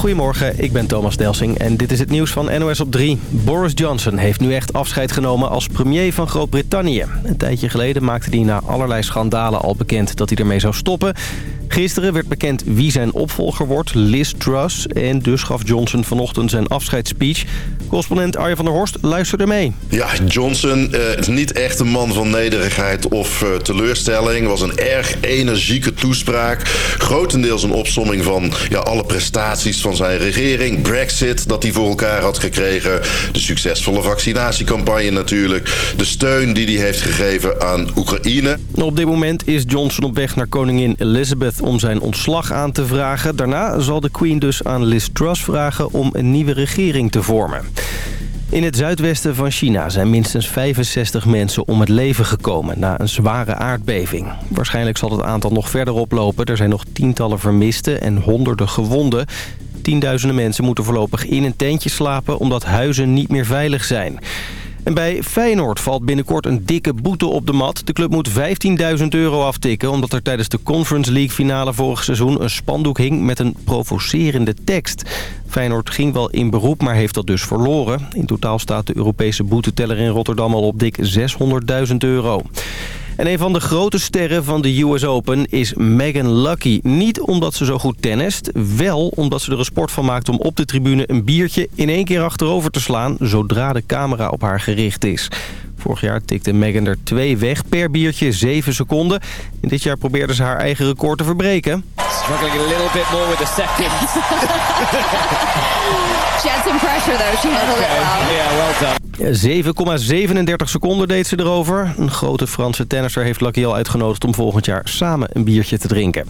Goedemorgen, ik ben Thomas Delsing en dit is het nieuws van NOS op 3. Boris Johnson heeft nu echt afscheid genomen als premier van Groot-Brittannië. Een tijdje geleden maakte hij na allerlei schandalen al bekend dat hij ermee zou stoppen. Gisteren werd bekend wie zijn opvolger wordt, Liz Truss. En dus gaf Johnson vanochtend zijn afscheidsspeech. Correspondent Arjen van der Horst luisterde mee. Ja, Johnson uh, is niet echt een man van nederigheid of uh, teleurstelling. was een erg energieke toespraak. Grotendeels een opsomming van ja, alle prestaties van zijn regering. Brexit dat hij voor elkaar had gekregen. De succesvolle vaccinatiecampagne natuurlijk. De steun die hij heeft gegeven aan Oekraïne. Op dit moment is Johnson op weg naar koningin Elizabeth om zijn ontslag aan te vragen. Daarna zal de Queen dus aan Liz Truss vragen om een nieuwe regering te vormen. In het zuidwesten van China zijn minstens 65 mensen om het leven gekomen na een zware aardbeving. Waarschijnlijk zal het aantal nog verder oplopen. Er zijn nog tientallen vermisten en honderden gewonden. Tienduizenden mensen moeten voorlopig in een tentje slapen omdat huizen niet meer veilig zijn. En bij Feyenoord valt binnenkort een dikke boete op de mat. De club moet 15.000 euro aftikken... omdat er tijdens de Conference League finale vorig seizoen... een spandoek hing met een provocerende tekst. Feyenoord ging wel in beroep, maar heeft dat dus verloren. In totaal staat de Europese boeteteller in Rotterdam al op dik 600.000 euro. En een van de grote sterren van de US Open is Megan Lucky. Niet omdat ze zo goed tennist, wel omdat ze er een sport van maakt om op de tribune een biertje in één keer achterover te slaan zodra de camera op haar gericht is. Vorig jaar tikte Megan er twee weg per biertje, 7 seconden. En dit jaar probeerde ze haar eigen record te verbreken. Struggling a little bit more with the second. She had some pressure though. She handled it well. Yeah, well done. 7,37 seconden deed ze erover. Een grote Franse tennisser heeft Lucky al uitgenodigd om volgend jaar samen een biertje te drinken.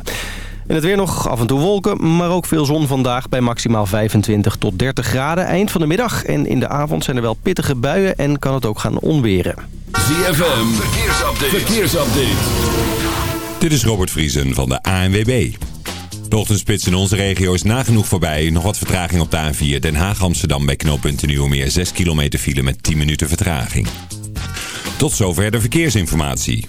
En het weer nog af en toe wolken, maar ook veel zon vandaag bij maximaal 25 tot 30 graden. Eind van de middag en in de avond zijn er wel pittige buien en kan het ook gaan onweren. ZFM, verkeersupdate. verkeersupdate. Dit is Robert Vriesen van de ANWB. De ochtendspits in onze regio is nagenoeg voorbij. Nog wat vertraging op de A4 Den Haag-Amsterdam bij knooppunt Nieuwmeer. 6 kilometer file met 10 minuten vertraging. Tot zover de verkeersinformatie.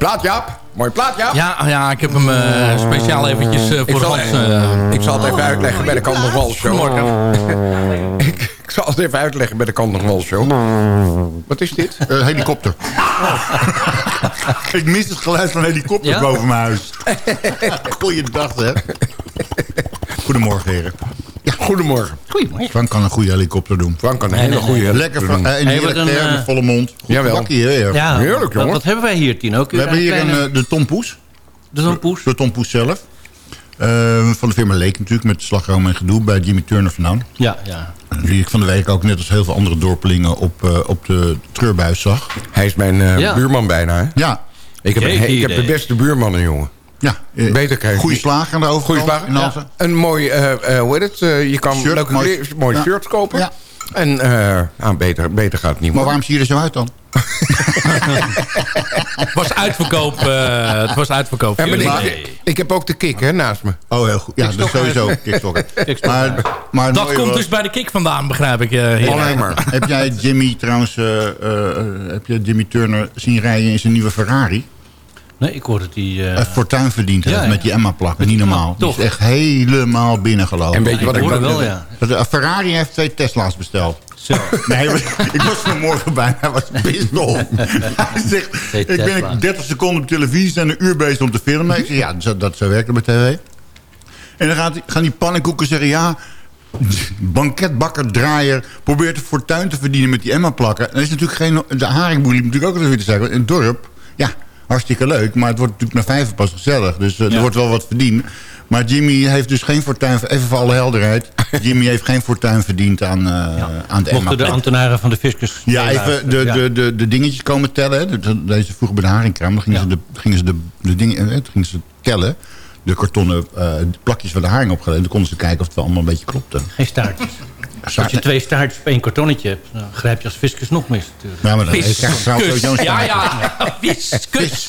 plaat, Jaap. Mooi plaat, Jaap. Ja, ja ik heb hem uh, speciaal eventjes uh, voor ik zal. Uh, ik zal het even uitleggen bij de Kant nog Wal Show. ik, ik zal het even uitleggen bij de Kant nog Wal Show. Wat is dit? Uh, helikopter. ik mis het geluid van helikopter ja? boven mijn huis. Goeiedag, hè. Goedemorgen, heren. Goedemorgen. Goedemorgen. Frank kan een goede helikopter doen. Frank kan een hele goede helikopter Lekker doen. In hey, een, met volle mond. Goed Jawel. Bakkie, ja, Heerlijk, jongen. Wat hebben wij hier, Tino? We hebben hier kleine... een, de Tom Poes. De Tom Poes? De Tom Poes zelf. Uh, van de firma Leek natuurlijk, met slagroom en gedoe bij Jimmy Turner vandaan. Ja, ja. Die ik van de week ook net als heel veel andere dorpelingen op, uh, op de treurbuis zag. Hij is mijn uh, ja. buurman bijna, hè? Ja. Ik heb, ik heb de beste buurmannen, jongen. Ja, uh, beter krijgen. Goede slager aan de overkant. Goede slager. Ja. Een mooi, uh, hoe heet het? Uh, je kan shirt, leuke mooi, mooi ja. shirts kopen. Ja. En nou, beter, beter gaat het niet Maar waarom zie je er zo uit dan? het was uitverkoop. Uh, het was uitverkoop. Ja, maar ik, ik, heb ook de kick hè, naast me. Oh, heel goed. Ja, dat is sowieso kickstokken. maar, maar dat komt was... dus bij de kick vandaan, begrijp ik. Uh, Alleen maar. heb jij Jimmy trouwens, uh, heb je Jimmy Turner zien rijden in zijn nieuwe Ferrari? Nee, ik hoorde dat hij... Uh... Het fortuin verdient ja, met die Emma-plakken. Niet normaal. Die is echt helemaal binnengelopen. En weet je wat ik, ik hoorde wel, ja. Ferrari heeft twee Tesla's besteld. Zo. Nee, ik was vanmorgen bij. Hij was off. Hij zegt, ik ben 30 seconden op televisie en een uur bezig om te filmen. Ik zeg, ja, dat, dat zo werkt het bij tv. En dan gaat, gaan die pannenkoeken zeggen, ja... banketbakker, draaier, probeert een fortuin te verdienen met die Emma-plakken. Dan is natuurlijk geen... De haringboer liep natuurlijk ook weer te zeggen. In het dorp, ja, hartstikke leuk. Maar het wordt natuurlijk na vijf pas gezellig. Dus uh, ja. er wordt wel wat verdiend. Maar Jimmy heeft dus geen fortuin... Even voor alle helderheid. Jimmy heeft geen fortuin verdiend aan, uh, ja. aan de Mochten de ambtenaren van de fiscus... Ja, even de, de, de, de dingetjes komen tellen. Deze vroeger bij de haringkraam. Dan gingen ze, de, gingen ze de, de dingen gingen ze tellen. De kartonnen uh, plakjes van de haring opgeleid. Dan konden ze kijken of het wel allemaal een beetje klopte. Geen staartjes. Als je twee staartjes op één kartonnetje hebt, dan grijp je als fiscus nog mis natuurlijk. Ja, maar dan heeft sowieso een Ja, ja, fiscus.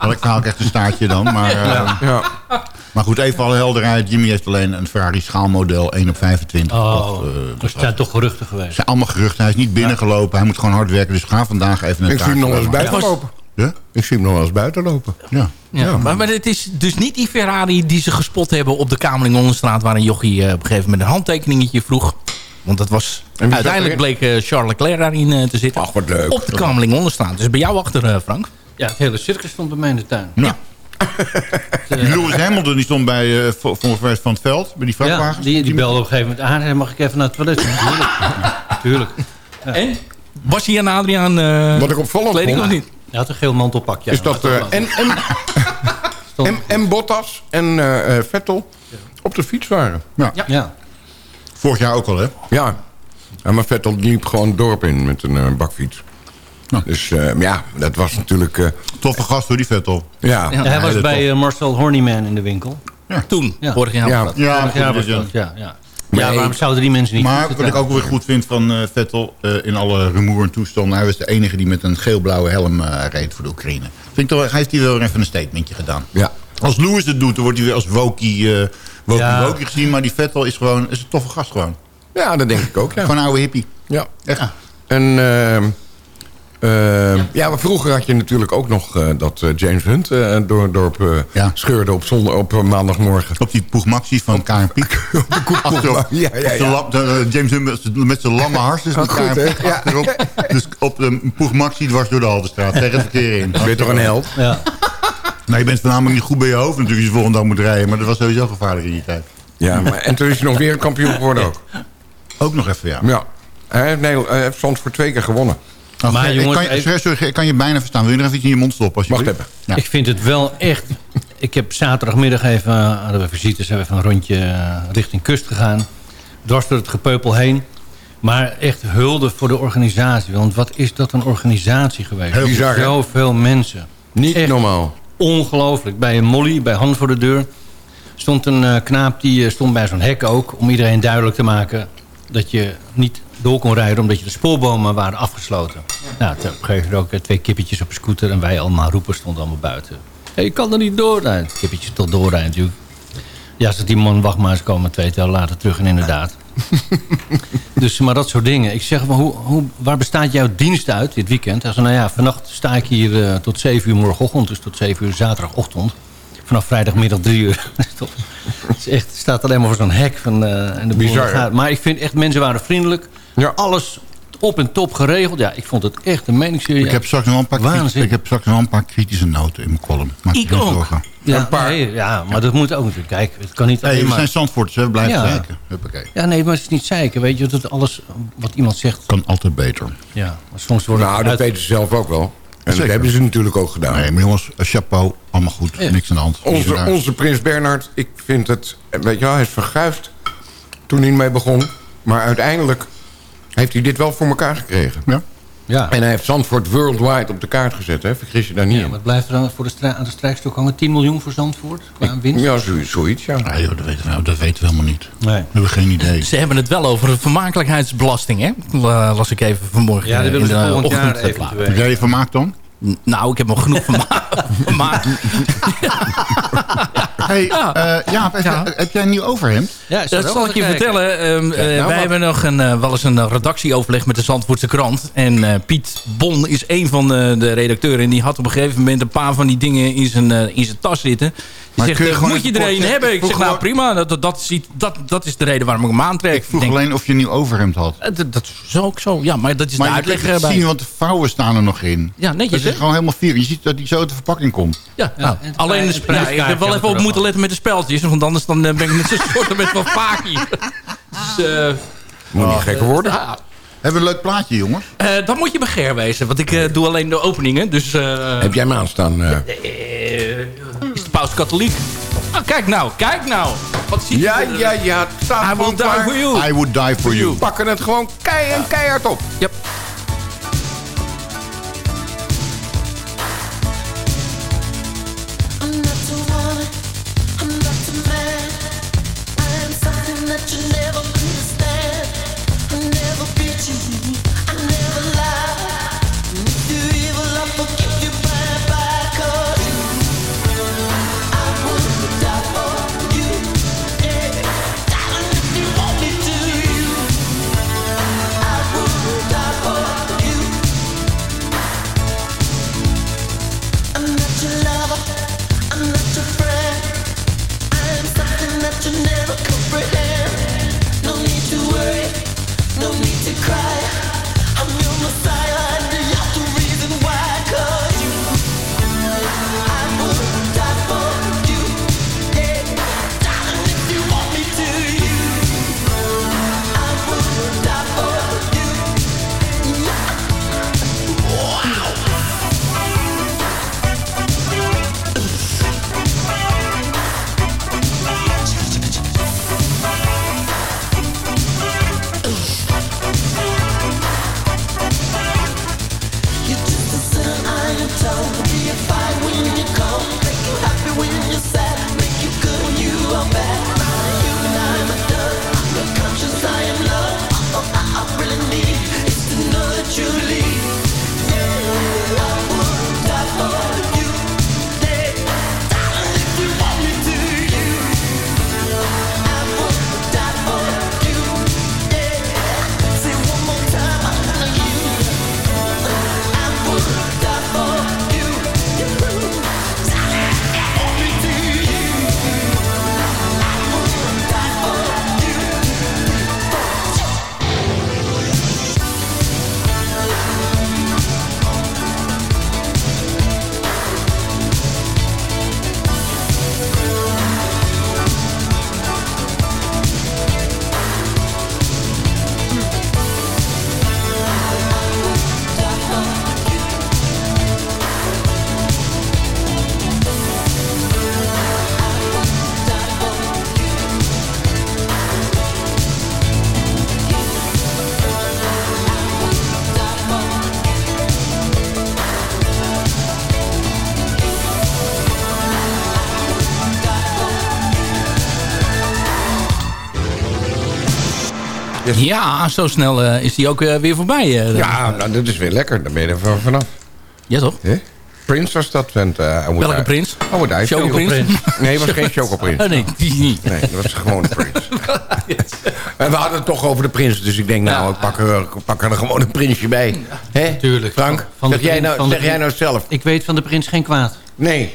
Dan haal ik echt een staartje dan. Maar, uh, ja. Maar goed, even alle helderheid. Jimmy heeft alleen een Ferrari schaalmodel 1 op 25. Oh, dat, uh, er zijn toch geruchten geweest. Het zijn allemaal geruchten. Hij is niet binnengelopen. Hij moet gewoon hard werken. Dus ga vandaag even naar Ik zie hem nog eens buiten lopen. Ja? Ik zie hem nog wel eens buiten lopen. Ja. Ja, ja. Maar, maar het is dus niet die Ferrari die ze gespot hebben op de Kamerling-Onderstraat... waar een jochie uh, op een gegeven moment een handtekeningetje vroeg. Want dat was... Uiteindelijk bleek uh, Charles Leclerc daarin uh, te zitten. Ach, wat leuk. Op de Kamerling-Onderstraat. Dus bij jou achter, Frank? Ja, het hele circus stond bij mij in de tuin. Ja. Lewis Hamilton die stond bij uh, volgens van het veld, bij die vrachtwagens. Ja, die, die belde op een gegeven moment aan. Mag ik even naar het toilet? Tuurlijk. Tuurlijk. Ja. En? Was hij aan Adriaan uh, Wat ik opvallend vond? of niet? Hij had een geel mantelpak, ja. Is dat... Uh, en, en, en, en, Bottas en uh, Vettel op de fiets waren. Ja. ja. Vorig jaar ook al, hè? Ja. ja maar Vettel liep gewoon het dorp in met een uh, bakfiets. Ja. Dus uh, ja, dat was natuurlijk... Uh, Toffe gast hoor, die Vettel. Ja. ja hij was bij Marcel Horniman in de winkel. Ja. Toen, vorig jaar. Ja, ja, vorig jaar was dat. Ja, ja. Ja, waarom zouden die mensen niet... Maar wat ik ook weer goed vind van uh, Vettel... Uh, in alle rumoer en toestanden... hij was de enige die met een geel-blauwe helm uh, reed voor de Oekraïne. Vind ik toch, hij heeft hier wel even een statementje gedaan. Ja. Als Lewis het doet, dan wordt hij weer als Wokie, Wokie, ja. Wokie gezien. Maar die Vettel is gewoon is een toffe gast gewoon. Ja, dat denk ik ook, ja. Gewoon een oude hippie. Ja. Echt. En... Uh, ja. ja, maar vroeger had je natuurlijk ook nog uh, dat uh, James Hunt door het dorp ja. scheurde op, zondag, op maandagmorgen. Op die Poegmaxi van Piek. op de. Ja, ja, ja. De, de, James Hunt met zijn lamme harses met Piek achterop. Dus op de Poegmaxi dwars door de Haldenstraat. Tegen het verkeer in. Ben je toch een held? Ja. Nou, je bent voornamelijk niet goed bij je hoofd natuurlijk als je volgende dag moet rijden. Maar dat was sowieso gevaarlijk in die tijd. Ja, maar, en toen is hij nog weer een kampioen geworden ook. Ook nog even, ja. Ja. Hij heeft, nee, hij heeft soms voor twee keer gewonnen. Oh, maar jongens, kan, je, even... sorry, ik kan je bijna verstaan. Wil je nog even iets in je mond stoppen? Wacht even. Ja. Ik vind het wel echt... Ik heb zaterdagmiddag even... hadden we visites, hebben even een rondje richting kust gegaan. Dwars door het gepeupel heen. Maar echt hulde voor de organisatie. Want wat is dat een organisatie geweest? Heel bizar, Zoveel mensen. Niet echt normaal. Ongelooflijk. Bij een Molly, bij Han voor de deur... stond een uh, knaap die stond bij zo'n hek ook... om iedereen duidelijk te maken dat je niet door kon rijden... omdat je de spoorbomen waren afgesloten. Ja. Nou, toen gegeven ook uh, twee kippetjes op een scooter... en wij allemaal roepen stonden allemaal buiten. Hey, je kan er niet doorrijden. Kippetjes tot doorrijden natuurlijk. Ja, als die man wacht maar eens komen twee jaar later terug en inderdaad. dus, maar dat soort dingen. Ik zeg, maar hoe, hoe, waar bestaat jouw dienst uit dit weekend? Hij zei, nou ja, vannacht sta ik hier uh, tot 7 uur morgenochtend. Dus tot 7 uur zaterdagochtend. Vanaf vrijdagmiddag 3 uur. het is echt, staat alleen maar voor zo'n hek. Van, uh, en de Bizar, gaat. Maar ik vind echt, mensen waren vriendelijk. Ja. Alles op en top geregeld. Ja, ik vond het echt een meningsserie. Ik heb straks nog een paar, ik heb straks nog een paar kritische noten in mijn column. Maar Ik ook. doorgaan. Ja, Een paar. nee, ja, maar dat moet ook natuurlijk. Kijk, het kan niet Hey, alleen we maar... zijn Zandvoorters, we blijven Ja. kijken. Huppakee. Ja, nee, maar het is niet zeiken. Weet je, dat alles wat iemand zegt... Kan altijd beter. Ja, maar soms wordt het Nou, dat uit- weten ze zelf ook wel. En dat hebben ze natuurlijk ook gedaan. Nee, maar jongens, eh, chapeau, allemaal goed. Ja. Niks aan de hand. Onze, onze prins Bernhard, ik vind het... Weet je wel, hij is verguisd toen hij mee begon. Maar uiteindelijk heeft hij dit wel voor elkaar gekregen. Ja. Ja. En hij heeft Zandvoort worldwide op de kaart gezet. Hè? Vergis je daar niet ja, in. wat blijft er dan voor de aan de strijkstok hangen? 10 miljoen voor Zandvoort? Qua winst? Ja, zo- zoiets, ja. Nee, joh, dat, weten we, dat weten we helemaal niet. Nee. We hebben geen idee. Ze hebben het wel over de vermakelijkheidsbelasting, hè? La- Las ik even vanmorgen Ja, dat in willen ze de volgend jaar je vermaakt dan? Nou, ik heb nog genoeg vermaakt. Hey, eh, Jaap, heb, Ja. heb jij een nieuw overhemd? Ja, Dat zal ik je kijken. vertellen. Ehm, eh, nou, wij wat? hebben nog een, eh, wel eens een eh, redactieoverleg met de Zandvoortse krant. En eh, Piet Bon is een van de, de redacteuren. En die had op een gegeven moment een paar van die dingen in zijn, eh, in zijn tas zitten. Die Maar zegt, kun je eh, gewoon moet je er een hebben? Ik Ik zeg, vroeg nou prima. Dat, dat, dat, ziet- dat, dat is de reden waarom ik hem aantrek. Ik vroeg denk, alleen of je een nieuw overhemd had. eh, dat, dat is ook zo. Ja, maar dat is Maar de je uitleg kunt het erbij. zien, want de vouwen staan er nog in. Ja, netjes Dat is gewoon helemaal vier. Je ziet dat die zo uit de verpakking komt. Ja, Ja, nou, alleen de prijs- sp- het ja, ik heb wel even op moeten letten met de speltjes. Want anders dan eh, ben ik net zo'n soort met van Paki. Dus, eh, Moet niet gekker worden. ja, Hebben we een leuk plaatje, jongens? eh, dan moet je bij Ger wezen. Want ik eh, doe alleen de openingen. Dus eh, Heb jij hem aanstaan? Eh? eh, is de paus katholiek? Ah, kijk nou, kijk nou. Wat zie je? Ja, ja, ja. Het staat I will die for you. I would die for you. Pakken het gewoon kei en keihard op. Yep. Ja, zo snel eh, is die ook eh, weer voorbij. eh. Ja, nou, dat is weer lekker. Dan ben je er van- vanaf. Ja, toch? Hè? Prins was dat. Want, uh, Welke prins? Oh, wat Chocoprins? Nee, het was geen Chocoprins. Oh, nee, die niet. Nee, dat was gewoon een prins. en we hadden het toch over de prins. Dus ik denk, nou, ik pak er, ik pak er gewoon een prinsje bij. Hè? Tuurlijk. Frank, Van de zeg, jij prins- nou, van de zeg jij nou prins- zelf? Ik weet van de prins geen kwaad. Nee.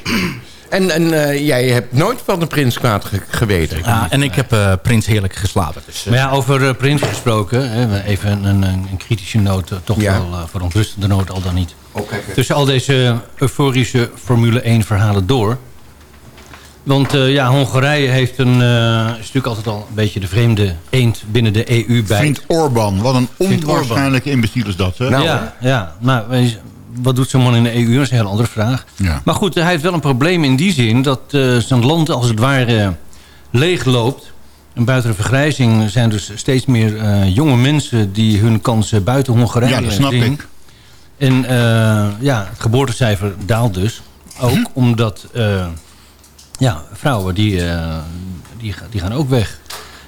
En, en uh, jij hebt nooit van de prins kwaad ge geweten. Ja, en ik heb uh, prins heerlijk geslapen. Dus, uh, Maar ja, over uh, prins gesproken. Hè, even een, een, een kritische noot. toch Ja. wel uh, verontrustende noot al dan niet. Oh. Tussen al deze euforische Formule 1 verhalen door. Want uh, ja, Hongarije heeft een, uh, is natuurlijk altijd al een beetje de vreemde eend binnen de EU bij. Vriend Orbán, wat een onwaarschijnlijke imbeciel is dat, hè? Nou, ja, ja, maar wat doet zo'n man in de EU? Dat is een heel andere vraag. Ja. Maar goed, hij heeft wel een probleem in die zin... dat uh, zijn land als het ware leegloopt. En buiten de vergrijzing zijn dus steeds meer uh, jonge mensen... die hun kansen buiten Hongarije Ja, dat snap zien. ik. En ja, het geboortecijfer daalt dus. Ook Hm? omdat ja, vrouwen die, die, die gaan ook weg.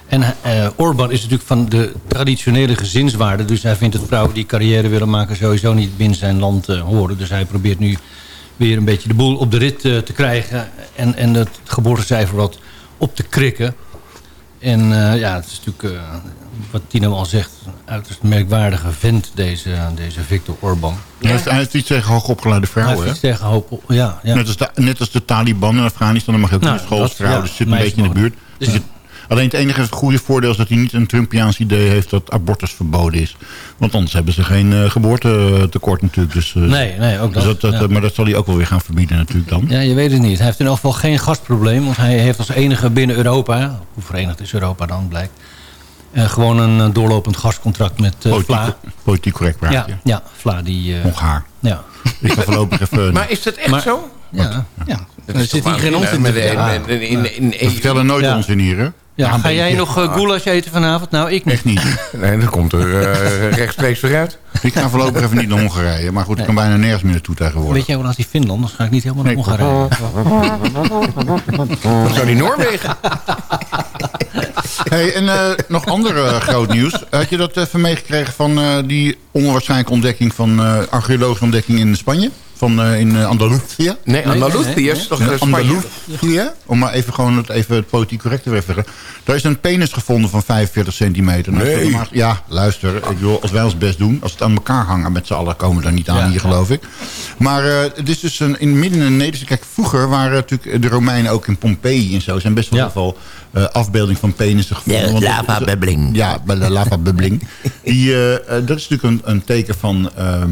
En uh, Orbán is natuurlijk van de traditionele gezinswaarde. Dus hij vindt dat vrouwen die carrière willen maken... sowieso niet binnen zijn land uh, horen. Dus hij probeert nu weer een beetje de boel op de rit uh, te krijgen... en, en het geboortecijfer wat op te krikken. En ja, het is natuurlijk, wat Tino al zegt... een uiterst merkwaardige vent, deze, deze Viktor Orbán. Hij heeft, hij heeft iets tegen hoogopgeleide Hij vrouwen, heeft hè? iets tegen hoop... Ja, ja. Net, als de, net als de Taliban in Afghanistan, dan mag je ook Nou, dat- ja, dus zit een beetje in de buurt. Dus- Dus alleen het enige goede voordeel is dat hij niet een Trumpiaans idee heeft... dat abortus verboden is. Want anders hebben ze geen eh, geboortetekort natuurlijk. Dus, eh, Nee, nee, ook dus dat. dat, ja. dat- Maar dat zal hij ook wel weer gaan verbieden natuurlijk dan. Ja, je weet het niet. Hij heeft in elk geval geen gasprobleem. Want hij heeft als enige binnen Europa... hoe verenigd is Europa dan, blijkt... eh, gewoon een eh, doorlopend gascontract met uh, Politiek, Vla. politiek correct praatje. Ja, ja, Vla die... eh, Hongaar. ja. Ik ga voorlopig even... Maar is dat echt Maar- zo? Ja. ja. Er zit hier geen onzin in- in- in- in- we vertellen nooit Ja. onzin hier, hè? Ja, ga jij nog uh, goulash eten vanavond? Nou, ik niet. Echt niet. Nee, dat komt er eh, rechtstreeks vooruit. Ik ga voorlopig even niet naar Hongarije. Maar goed, ik kan bijna nergens meer naartoe tegenwoordig. Weet jij wel als die Finland? Anders ga ik niet helemaal naar Nee, Hongarije. Wat zou die Noorwegen? Hey, en eh, nog ander groot nieuws. Had je dat even meegekregen van eh, die onwaarschijnlijke ontdekking van eh archeologische ontdekking in Spanje? Van eh, in eh, Andalusië? Nee, Andalusië nee, is toch eh? Andalusië? Om maar even gewoon het, even het politiek correct te zeggen. Daar is een penis gevonden van 45 centimeter. Nou, Nee. maar- ja, luister. Ik wil, als wij ons best doen, als het aan elkaar hangen met z'n allen, komen we daar niet aan Ja. hier, geloof ik. Maar eh, het is dus een, in midden in Nederland. Kijk, vroeger waren natuurlijk de Romeinen ook in Pompeii en zo. Er zijn best wel Ja. veel eh, afbeeldingen van penissen gevonden. De Want dat- lavabubbeling. Ja, bij de lavabubbeling. Die, dat is natuurlijk een, een teken van... ehm, eh,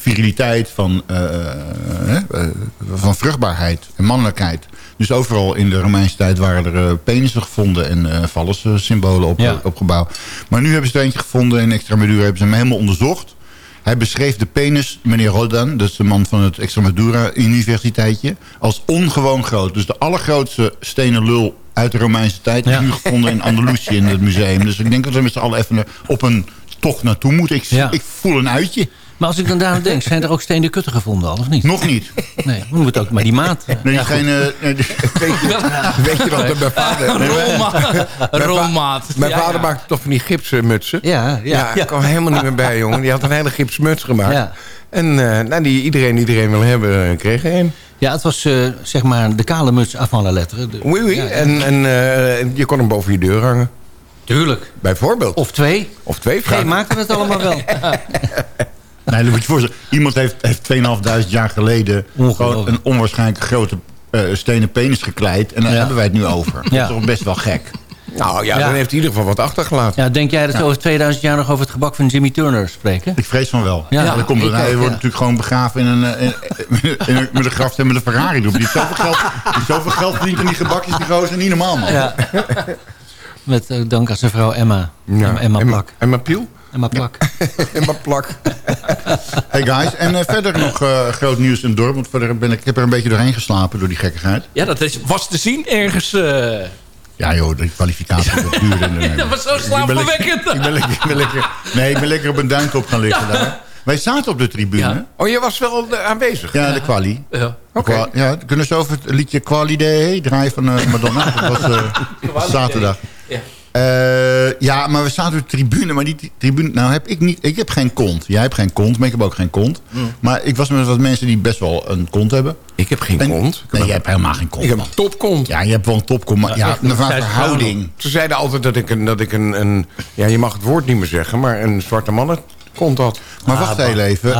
viriliteit, van, eh, eh, eh, van vruchtbaarheid en mannelijkheid. Dus overal in de Romeinse tijd waren er eh, penissen gevonden en eh vallens symbolen op, Ja. opgebouwd. Maar nu hebben ze er eentje gevonden in Extremadura, hebben ze hem helemaal onderzocht. Hij beschreef de penis, meneer Rodan, dat is de man van het Extremadura Universiteitje, als ongewoon groot. Dus de allergrootste stenen lul uit de Romeinse tijd is Ja. nu gevonden in Andalusië in het museum. Dus ik denk dat we met z'n allen even op een tocht naartoe moeten. Ik, Ja. ik voel een uitje. Maar als ik dan daaraan denk, zijn er ook stenen kutten gevonden al, of niet? Nog niet. Nee, we moeten ook maar die maat. Nee, ja, geen, eh, die- Weet je, weet je wat mijn vader... Rolmaat. Rolmaat. Mijn Ja, vader ja. maakte toch van die gipsmutsen? Ja, ja, Ja, ik kwam helemaal niet meer bij, jongen. Die had een hele gipsmuts gemaakt. Ja. En eh, nou, die iedereen iedereen wil hebben, eh, kreeg er een. Ja, het was eh, zeg maar de kale muts avant la lettre. De- Oui, oui. Ja, En, en eh, je kon hem boven je deur hangen. Tuurlijk. Bijvoorbeeld. Of twee. Of twee Geen vragen. maakte het allemaal wel. Nee, dat moet je voorstellen. Iemand heeft, heeft 2.500 jaar geleden gewoon een onwaarschijnlijk grote eh, stenen penis gekleid. En daar Ja. hebben wij het nu over. Dat is toch best wel gek. Nou ja, Ja. dan heeft hij in ieder geval wat achtergelaten. Ja, denk jij dat we over 2000 jaar nog over het gebak van Jimmy Turner spreken? Ik vrees van wel. Ja, Ja, dan komt er, hij ook, wordt ja. natuurlijk gewoon begraven in een, eh, in, in een- met een grafsteen met een Ferrari. Die heeft zoveel geld, die zoveel geld verdient aan die gebakjes, die gozer. Niet normaal, man. Ja. Met eh, dank aan zijn vrouw Emma. Ja. Emma, Emma Plak. En mijn piel? Emma Plak. En mijn plak. Hey guys, en eh, verder nog eh, groot nieuws in het dorp. Want verder ben ik, ik heb er een beetje doorheen geslapen door die gekkigheid. Ja, dat is, was te zien ergens. eh, Ja joh, die kwalificatie dat duurde. Nee, dat was zo slaapverwekkend. Ik ben lekker, ik ben lekker, nee, ik ben lekker op een duintop gaan liggen daar. Wij zaten op de tribune. Ja. Ja, Oh, je was wel aanwezig? de kwalie. Ja. De Oké. Ja, kunnen ze over het liedje Quali Day draaien van Madonna? Dat was eh, zaterdag. Ja. Eh, ja, maar we zaten op de tribune. Maar die tribune, nou heb ik niet... Ik heb geen kont. Jij hebt geen kont, maar ik heb ook geen kont. Mm. Maar ik was met wat mensen die best wel een kont hebben. Ik heb geen En- kont. Nee, jij hebt helemaal geen kont. Ik heb een topkont. Ja, je hebt wel een topkont. Maar ja, Ja, verhouding. Ze zeiden altijd dat ik een, dat ik een, een... Ja, je mag het woord niet meer zeggen, maar een zwarte mannen kont had. Maar wacht heel even.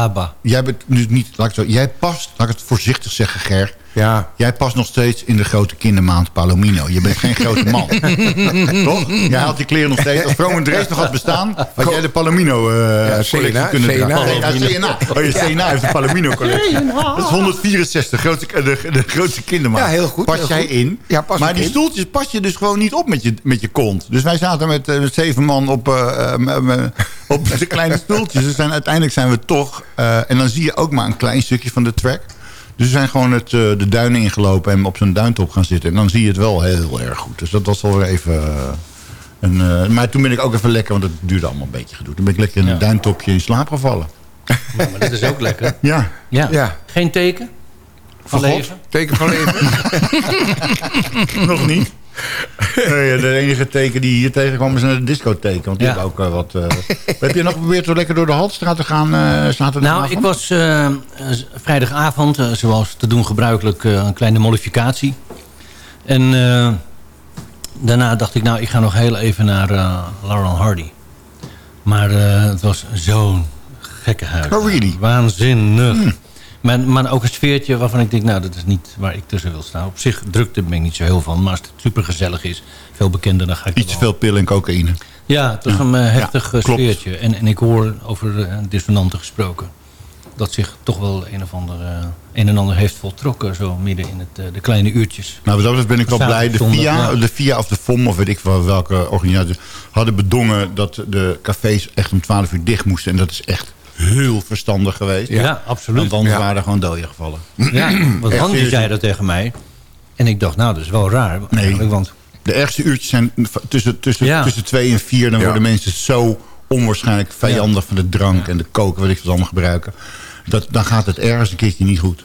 Jij bent nu niet... Laat ik zo, jij past, laat ik het voorzichtig zeggen, Ger. Ja. Jij past nog steeds in de grote kindermaand Palomino. Je bent geen grote man. Toch? Jij had die kleren nog steeds. Als Vrome Drees nog had bestaan, had jij de Palomino eh Ja, collectie CNA, kunnen CNA. dragen. Ja, CNA. Oh, je CNA heeft de Palomino collectie. Dat is 164, grootste, de, de grootste kindermaand. Ja, heel goed, Pas heel jij goed. in. Ja, pas maar die in. stoeltjes pas je dus gewoon niet op met je, met je kont. Dus wij zaten met, eh, met zeven man op, eh, eh, op de kleine stoeltjes. Dus zijn, uiteindelijk zijn we toch... eh, en dan zie je ook maar een klein stukje van de track. Dus we zijn gewoon het, eh, de duinen ingelopen en op zo'n duintop gaan zitten. En dan zie je het wel heel erg goed. Dus dat was wel weer even... eh, een, eh, maar toen ben ik ook even lekker, want het duurde allemaal een beetje gedoe. Toen ben ik lekker in een duintopje in slaap gevallen. Maar dit is ook lekker. Ja. Ja. Ja. Geen teken? Van Van God? leven? Teken van leven. Nog niet. Nee, de enige teken die hier tegenkwam is naar de discotheek. Want die Ja. ook eh, wat... eh, heb je nog geprobeerd zo lekker door de Haltstraat te gaan zaterdagavond? Nou, ik was vrijdagavond, zoals te doen gebruikelijk, een kleine modificatie. En daarna dacht ik, nou, ik ga nog heel even naar Laurel Hardy. Maar het was zo'n gekke huis. Oh, really? Waanzinnig. Maar, maar ook een sfeertje waarvan ik denk, nou, dat is niet waar ik tussen wil staan. Op zich drukte ben ik niet zo heel van. Maar als het super gezellig is, veel bekender, dan ga ik Iets te veel pillen en cocaïne. Ja, het was een eh, heftig Ja, eh, sfeertje. En, en ik hoor over eh, dissonanten gesproken. Dat zich toch wel een of ander, eh, een en ander heeft voltrokken. Zo midden in het, de kleine uurtjes. Nou, wat dat ben ik wel blij. De ja. de FIA of de FOM, of weet ik wel welke organisatie... hadden bedongen dat de cafés echt om 12 uur dicht moesten. En dat is echt heel verstandig geweest. Ja, absoluut. Want anders Ja. waren er gewoon doden gevallen. Ja, want Echt Han die serieus. zei dat tegen mij. En ik dacht, nou, dat is wel raar. Nee. eigenlijk, Want De ergste uurtjes zijn tussen, tussen, Ja. tussen twee en vier. Dan Ja. worden mensen zo onwaarschijnlijk vijandig van de drank en de koken, wat ik ze allemaal gebruiken. Dat, dan gaat het ergens een keertje niet goed.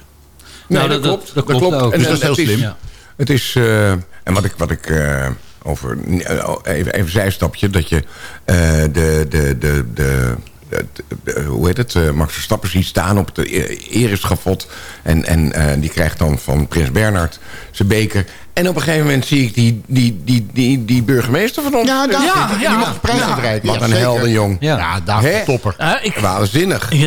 Nee, Nou, dat, dat- klopt. dat klopt ook. Dus dat is het heel slim. Ja. Het is, eh, en wat ik, wat ik eh, over, eh, even, even zijstapje, dat je eh, de, de, de- de- hoe heet het, eh, Max Verstappen ziet staan op het ereschafot. En, en eh, die krijgt dan van Prins Bernhard zijn beker. En op een gegeven moment zie ik die, die, die, die, die burgemeester van ons. Ja, Ja, ja. die mag de prijs Ja. uitreiken. Wat Ja, een zeker. heldenjong. Ja. Ja, daar Hè? topper. Ik, Waanzinnig. Eh,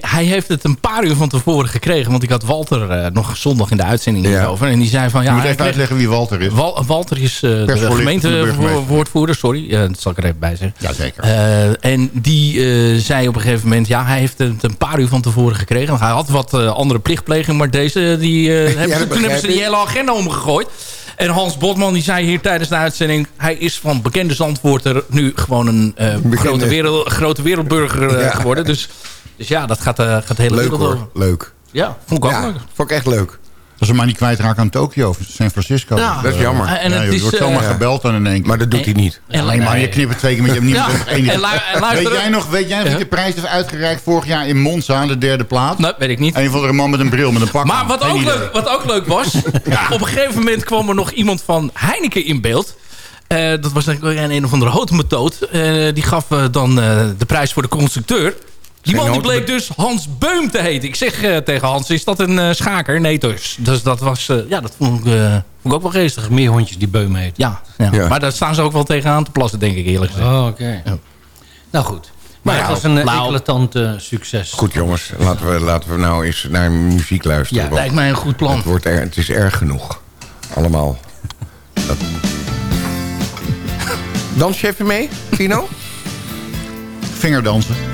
hij heeft het een paar uur van tevoren gekregen. Want ik had Walter eh, nog zondag in de uitzending Ja. hierover. En die zei van... Je Ja, moet hij even uitleggen wie Walter is. Wal- Walter is eh, de gemeentewoordvoerder. Sorry, Ja, dat zal ik er even bij zeggen. Jazeker. Eh, en die eh, zei op een gegeven moment... Ja, hij heeft het een paar uur van tevoren gekregen. Hij had wat andere plichtpleging. Maar deze, die, eh, hebben ze, toen hebben ze die hele agenda omgegooid. En Hans Botman die zei hier tijdens de uitzending... hij is van bekende Zandvoorter nu gewoon een eh, grote, wereld, grote wereldburger eh, Ja. geworden. Dus, dus ja, dat gaat, eh, gaat de hele Leuk wereld over. hoor, leuk. Ja, vond ik ook Ja, leuk. vond ik echt leuk. Als ze maar niet kwijtraken aan Tokio of San Francisco. Ja. Dat is jammer. En Ja, het je is, wordt eh, zomaar gebeld dan in één keer. Maar dat doet hij niet. en- Alleen maar, je knippert twee keer met je niet Ja. En en luister- Weet jij nog, weet jij nog wie Ja. de prijs heeft uitgereikt vorig jaar in Monza, de derde plaats? Nee, weet ik niet. Een van de man met een bril, met een pak. Maar aan. wat ook, leuk, wat ook leuk was... op een gegeven moment kwam er nog iemand van Heineken in beeld. Eh, dat was een, een of andere hotemethode. Eh die gaf eh, dan eh, de prijs voor de constructeur. Die man die bleek dus Hans Beum te heten. Ik zeg eh, tegen Hans, is dat een eh, schaker? Nee dus. Dus dat was... eh, ja, dat vond ik, eh, vond ik ook wel geestig. meer hondjes die beum heet. Ja, ja. Ja. maar daar staan ze ook wel tegenaan te plassen, denk ik eerlijk gezegd. Oh, oké. Nou goed. Maar ja, het was een nou- eclatant eh, succes. Goed jongens, laten we, laten we nou eens naar muziek luisteren. Ja, lijkt mij een goed plan. Het, wordt er, het is erg genoeg. Allemaal. Dat... Dans je even mee, Tino? Vingerdansen.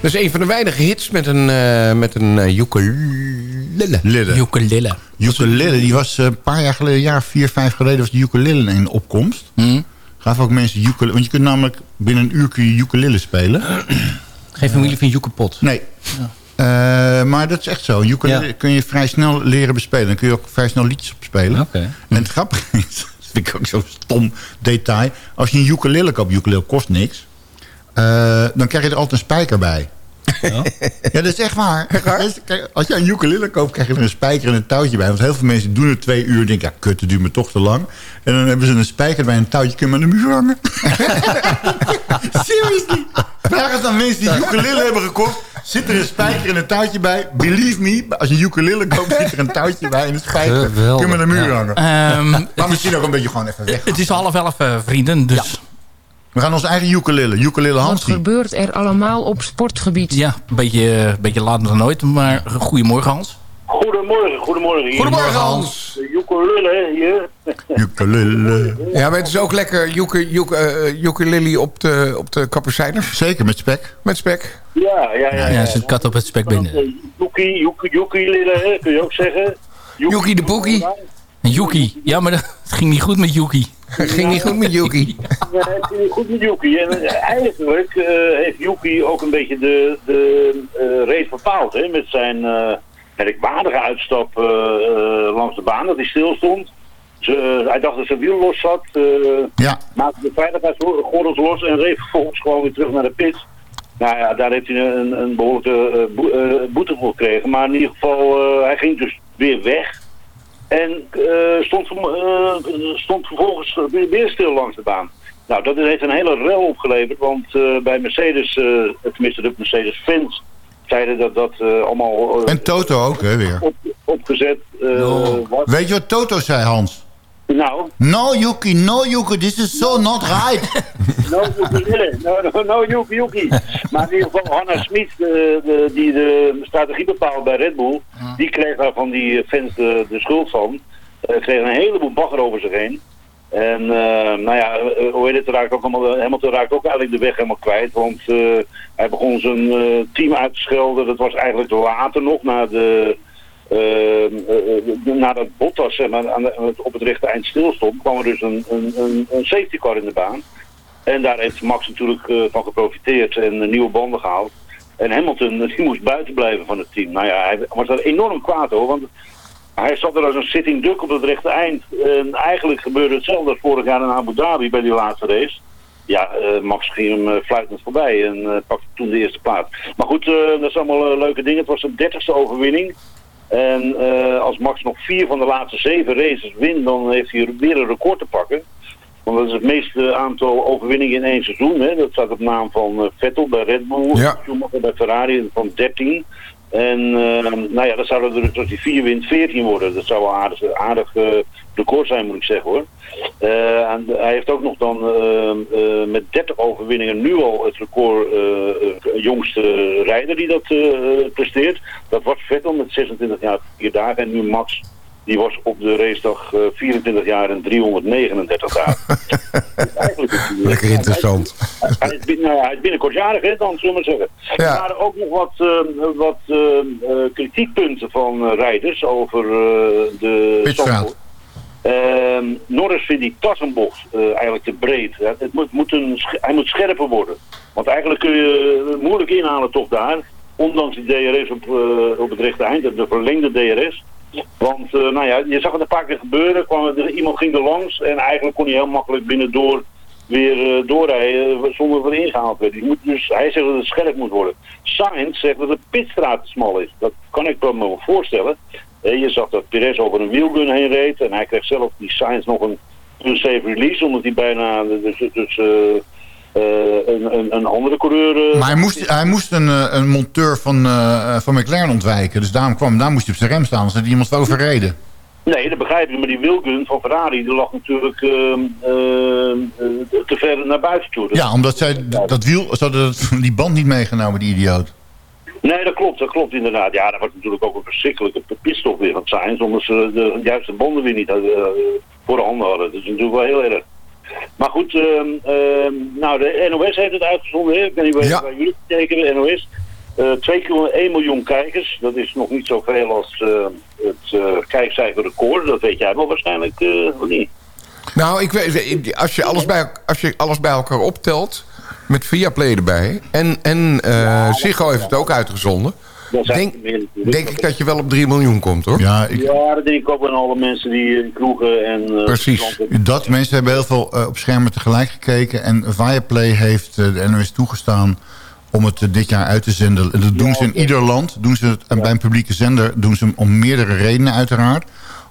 Dat is een van de weinige hits met een, eh met een uh, ukulele. Lille. Ukulele. Ukulele, die was eh, een paar jaar geleden, jaar vier, vijf geleden, was de ukulele in opkomst. Hm? Gaven ook mensen ukulele, want je kunt namelijk binnen een uur kun je ukulele spelen. Geen familie van Joeke Pot. Nee. Eh, maar dat is echt zo. Ukulele Ja. kun je vrij snel leren bespelen. Dan kun je ook vrij snel liedjes op spelen. Oké. En het grappige is, dat vind ik ook zo'n stom detail. Als je een ukulele koopt, ukulele kost niks. Eh, dan krijg je er altijd een spijker bij. Ja, dat is echt waar. Is- kijk, Als je een ukulele koopt, krijg je er een spijker en een touwtje bij. Want heel veel mensen doen het twee uur en denken... ja, kut, dat duurt me toch te lang. En dan hebben ze een spijker bij een touwtje. Kun je maar de muur hangen. Seriously. Vraag eens aan mensen die ukulele hebben gekocht. Zit er een spijker en een touwtje bij? Believe me, als je een ukulele koopt... zit er een touwtje bij en een spijker. Geweldig, Kun je maar de muur ja. hangen. Ehm, maar misschien ook een beetje gewoon even weg. het is half elf, eh, vrienden. Dus We gaan onze eigen ukulele. Ukulele Wat Hansie. gebeurt er allemaal op sportgebied? ja, een beetje, een beetje later dan nooit. Maar goedemorgen Hans. Goedemorgen, goedemorgen. Hier. Goedemorgen Hans. Ukulele hier. Ukulele. Ja, maar het is ook lekker uke- uke- eh, ukulele op de, op de. Zeker, met spek. Met spek. Ja, ja, ja. Ja, zit kat op het spek binnen. Yuki, Yuki, Ukulele, hè, kun je ook zeggen. Yuki de Boekie. Yuki. Ja, maar dat ging niet goed met Yuki. Ging niet goed met Yuki. Het ging goed met Yuki. En eh, eigenlijk eh, heeft Yuki ook een beetje de, de eh race bepaald. Hè, met zijn merkwaardige uitstap langs de baan, dat hij stil stond. Ze, hij dacht dat zijn wiel los zat. Ja. maakte de veiligheidsgordels los en reed vervolgens gewoon weer terug naar de pit. Nou ja, daar heeft hij een, een behoorlijke eh, boe- eh, boete voor gekregen. Maar in ieder geval, hij ging dus weer weg. En eh, stond, eh, stond vervolgens weer, stil langs de baan. Nou, dat heeft een hele rel opgeleverd. Want eh, bij Mercedes, eh, tenminste de Mercedes-fans, zeiden dat dat eh, allemaal En Toto ook, hè, weer. op, opgezet eh, was. Weet je wat Toto zei, Hans? Nou? No, Yuki, no, Yuki, this is so not right. no, Yuki, no, no, no, Yuki, Yuki. Maar in ieder geval, Hanna Smit, de, de, die de strategie bepaalt bij Red Bull, die kreeg daar van die fans de, de schuld van. Uh, kreeg een heleboel bagger over zich heen. En uh, nou ja, uh, hoe heet het, raakt ook allemaal, Hamilton raakt ook eigenlijk de weg helemaal kwijt. Want uh, hij begon zijn team uit te schelden. Dat was eigenlijk later nog, na de... nadat Bottas zeg maar, aan de, op het rechte eind stilstond, kwam er dus een, een, een, een safety car in de baan. En daar heeft Max natuurlijk van geprofiteerd en nieuwe banden gehaald. En Hamilton die moest buiten blijven van het team. Nou ja, hij was daar enorm kwaad hoor, want hij zat er als een sitting duck op het rechte eind. En eigenlijk gebeurde hetzelfde vorig jaar in Abu Dhabi bij die laatste race. Ja, Max ging hem fluitend voorbij en pakte toen de eerste plaats. Maar goed, dat zijn allemaal leuke dingen. Het was de dertigste overwinning. En als Max nog vier van de laatste zeven races wint, dan heeft hij weer een record te pakken. Want dat is het meeste aantal overwinningen in één seizoen. Hè. Dat staat op naam van Vettel bij Red Bull, ja. Schumacher bij Ferrari van 13. En uh, nou ja, dat zouden er als die 4 wint 14 worden. Dat zou wel aardig, aardig uh, record zijn moet ik zeggen hoor. Uh, en hij heeft ook nog dan met 30 overwinningen nu al het record jongste rijder die dat presteert. Dat was Vettel met 26 jaar 4 dagen en nu Max die was op de racedag uh, 24 jaar en 339 dagen. Lekker interessant. Hij, hij, is binnen, nou, hij is binnenkort jarig, hè, dan zullen we zeggen. Ja. Er waren ook nog wat, uh, wat uh, kritiekpunten van rijders over de... Pitstraat. Norris vindt die tassenbocht eigenlijk te breed. Het moet, moet een, hij moet scherper worden. Want eigenlijk kun je moeilijk inhalen toch daar. Ondanks die DRS op, op het rechte eind, de verlengde DRS. Want uh, nou ja, je zag het een paar keer gebeuren. Kwam er, iemand ging er langs en eigenlijk kon hij heel makkelijk binnendoor weer uh, doorrijden zonder dat er ingehaald werd. Moet dus, hij zegt dat het scherp moet worden. Sainz zegt dat de pitstraat smal is. Dat kan ik me voorstellen. Je zag dat Perez over een wielgun heen reed en hij kreeg zelf die Sainz nog een, safe release omdat hij bijna dus, dus een, een, een, andere coureur... Uh, maar hij moest, hij moest een, een monteur van, van McLaren ontwijken. Dus daarom kwam, daar moest hij op zijn rem staan. Anders had hij iemand overreden. Nee, dat begrijp ik. Maar die wielgun van Ferrari die lag natuurlijk ehm, te ver naar buiten toe. Ja, omdat zij dat wiel... Ze hadden die band niet meegenomen, die idioot. Nee, dat klopt. Dat klopt inderdaad. Ja, dat was natuurlijk ook een verschrikkelijke pitstop weer van Sainz. Omdat ze de juiste bonden weer niet voor de handen hadden. Dat is natuurlijk wel heel erg. Maar goed, uh, uh, nou, de NOS heeft het uitgezonden. Hè? Ik ben hier ja. bij jullie de NOS. Uh, 2,1 miljoen kijkers. Dat is nog niet zoveel als uh, het uh, kijkcijferrecord. Dat weet jij wel waarschijnlijk uh, niet. Nou, ik weet, als, je alles bij, als je alles bij elkaar optelt... met Viaplay erbij... en, en ja, Ziggo heeft het ook uitgezonden... Denk, denk ik dat je wel op 3 miljoen komt, hoor. Ja, ik... ja dat denk ik ook aan alle mensen die in kroegen en... Uh, Precies. Dat, mensen hebben heel veel uh, op schermen tegelijk gekeken. En Viaplay heeft uh, de NOS toegestaan om het dit jaar uit te zenden. En dat doen ja, ze in okay. ieder land. Doen ze het, ja. bij een publieke zender doen ze om meerdere redenen uiteraard.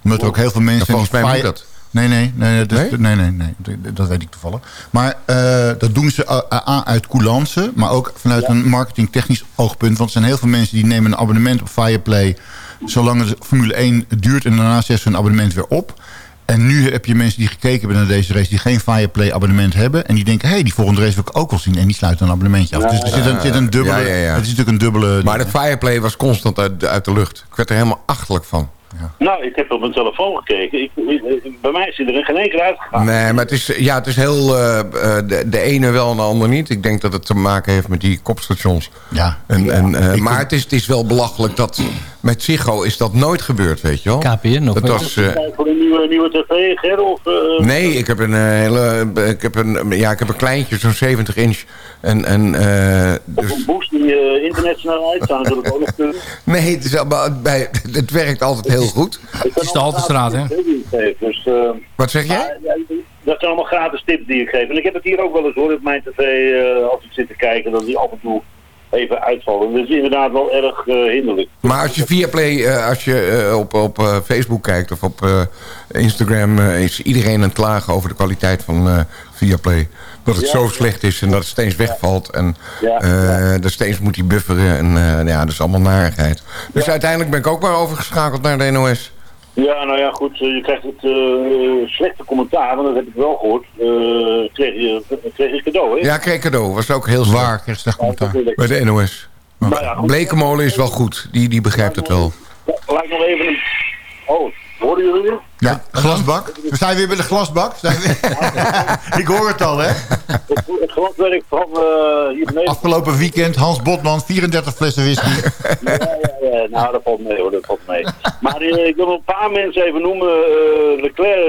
Omdat ook heel veel mensen... Ja, volgens mij moet dat. Nee, nee, nee, dat, nee? nee, nee, nee, dat weet ik toevallig. Maar uh, dat doen ze uh, uit coulance, maar ook vanuit ja. een marketingtechnisch oogpunt. Want er zijn heel veel mensen die nemen een abonnement op Fireplay... zolang de Formule 1 duurt en daarna zetten ze een abonnement weer op. En nu heb je mensen die gekeken hebben naar deze race... die geen Fireplay abonnement hebben. En die denken, hé, hey, die volgende race wil ik ook wel zien. En die sluiten een abonnementje af. Ja, dus er zit een, zit een dubbele... Ja, ja, het is natuurlijk een dubbele... Maar dat Fireplay was constant uit, uit de lucht. Ik werd er helemaal achterlijk van. Ja. Nou, ik heb op mijn telefoon gekeken. Ik, ik, bij mij is hij er geen enkele uitgegaan. Nee, maar het is, ja, het is heel... Uh, de, de, ene wel en de ander niet. Ik denk dat het te maken heeft met die kopstations. Ja. En, ja. En, uh, maar het is, het is wel belachelijk dat... Met Ziggo is dat nooit gebeurd, weet je wel. KPN nog dat was, uh, voor een nieuwe, nieuwe tv, Ger? Of, nee, ik heb een hele... Ik heb een, ja, ik heb een kleintje, zo'n 70 inch. En, en, dus... Of een boost die uh, internetsnelheid zou natuurlijk ook nog kunnen. Nee, het, is, bij, het werkt altijd heel goed. Het is de Haltestraat, hè? Dus, uh, Wat zeg jij? Dat zijn allemaal gratis tips die ik geef. En ik heb het hier ook wel eens hoor, op mijn tv, uh, als ik zit te kijken, dat die af en toe even uitvallen. Dat is inderdaad wel erg uh, hinderlijk. Maar als je via Play, uh, als je uh, op, op Facebook kijkt of op Instagram... is iedereen aan het klagen over de kwaliteit van Viaplay. Dat het ja, zo slecht is en dat het steeds wegvalt. En ja, ja. er steeds moet hij bufferen. En ja, dat is allemaal narigheid. Dus uiteindelijk ben ik ook maar overgeschakeld naar de NOS. Ja, nou ja, goed. eh, Je krijgt het eh, slechte commentaar, want dat heb ik wel gehoord. Eh kreeg, je, kreeg je cadeau, hè? Ja, ik kreeg cadeau. Was ook heel zwaar. Waar, kreeg slecht commentaar. Bij de NOS. Nou ja. Blekemolen is wel goed. Die, die begrijpt het wel. Laat nog even een... Oh, hoorden jullie weer? Ja, glasbak. We zijn weer bij de glasbak. Ik hoor het al, hè? Het, het glaswerk van eh hier beneden. Afgelopen weekend, Hans Botman, 34 flessen whisky. Ja, ja, ja, nou, dat valt mee hoor, dat valt mee. Maar eh, ik wil een paar mensen even noemen. Eh, Leclerc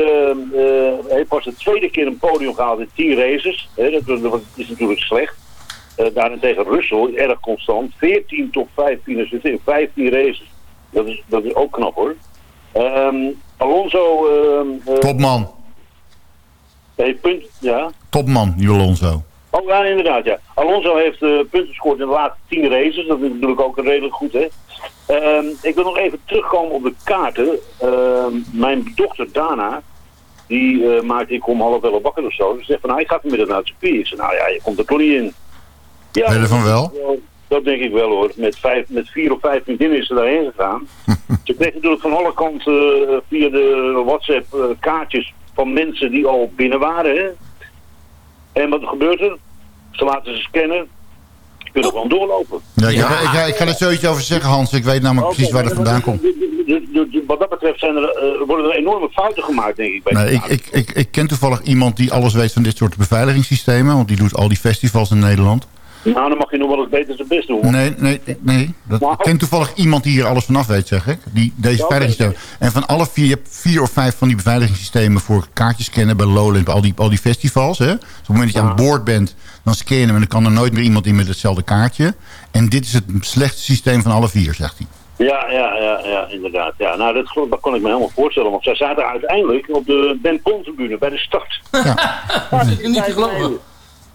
heeft pas de tweede keer een podium gehaald in 10 races. Hè, dat, dat is natuurlijk slecht. Eh daarentegen Russell is erg constant. 14 top 15 zitten in 15 races. Dat is, dat is ook knap hoor. Ehm, Alonso ehm, eh, Topman. heeft punt, ja. Topman, Alonso. Oh ja, inderdaad, ja. Alonso heeft eh, punten gescoord in de laatste tien races. Dat is natuurlijk ook redelijk goed, hè. Ehm, ik wil nog even terugkomen op de kaarten. Mijn dochter Dana, die eh, maakte ik om half elf wakker of zo. Ze zegt van, nou, ik ga vanmiddag naar het circuit. Ik zei, nou ja, je komt er toch niet in. Ja, Ben je ervan wel? Dat denk ik wel hoor. Met, vijf, met vier of vijf vriendinnen is ze daarheen gegaan. ze kreeg natuurlijk van alle kanten eh, via de WhatsApp eh, kaartjes van mensen die al binnen waren. Hè? En wat gebeurt er? Ze laten ze scannen. Ze kunnen gewoon doorlopen. Ja, ik, ga- ik, ga, ik ga er zoiets over zeggen, Hans. Ik weet namelijk precies waar dat vandaan komt. Wat dat betreft zijn er, eh, worden er enorme fouten gemaakt, denk ik. Bij Nee, ik, ik, ik ken toevallig iemand die alles weet van dit soort beveiligingssystemen. Want die doet al die festivals in Nederland. Nou, dan mag je nog wel eens beter zijn best doen. hoor. Nee, nee, nee. Dat, ik ken toevallig iemand die hier alles vanaf weet, zeg ik. Die deze beveiligingssystemen. En van alle vier, je hebt vier of vijf van die beveiligingssystemen voor kaartjes scannen bij Lowland, bij al die, al die festivals. Hè. Dus op het moment dat je aan boord bent, dan scan je hem en dan kan er nooit meer iemand in met hetzelfde kaartje. En dit is het slechtste systeem van alle vier, zegt hij. Ja, ja, ja, ja, inderdaad. Ja, nou, dat, geloof- dat kon ik me helemaal voorstellen. Want zij zaten uiteindelijk op de Ben Pon-tribune bij de start. Dat is niet te geloven.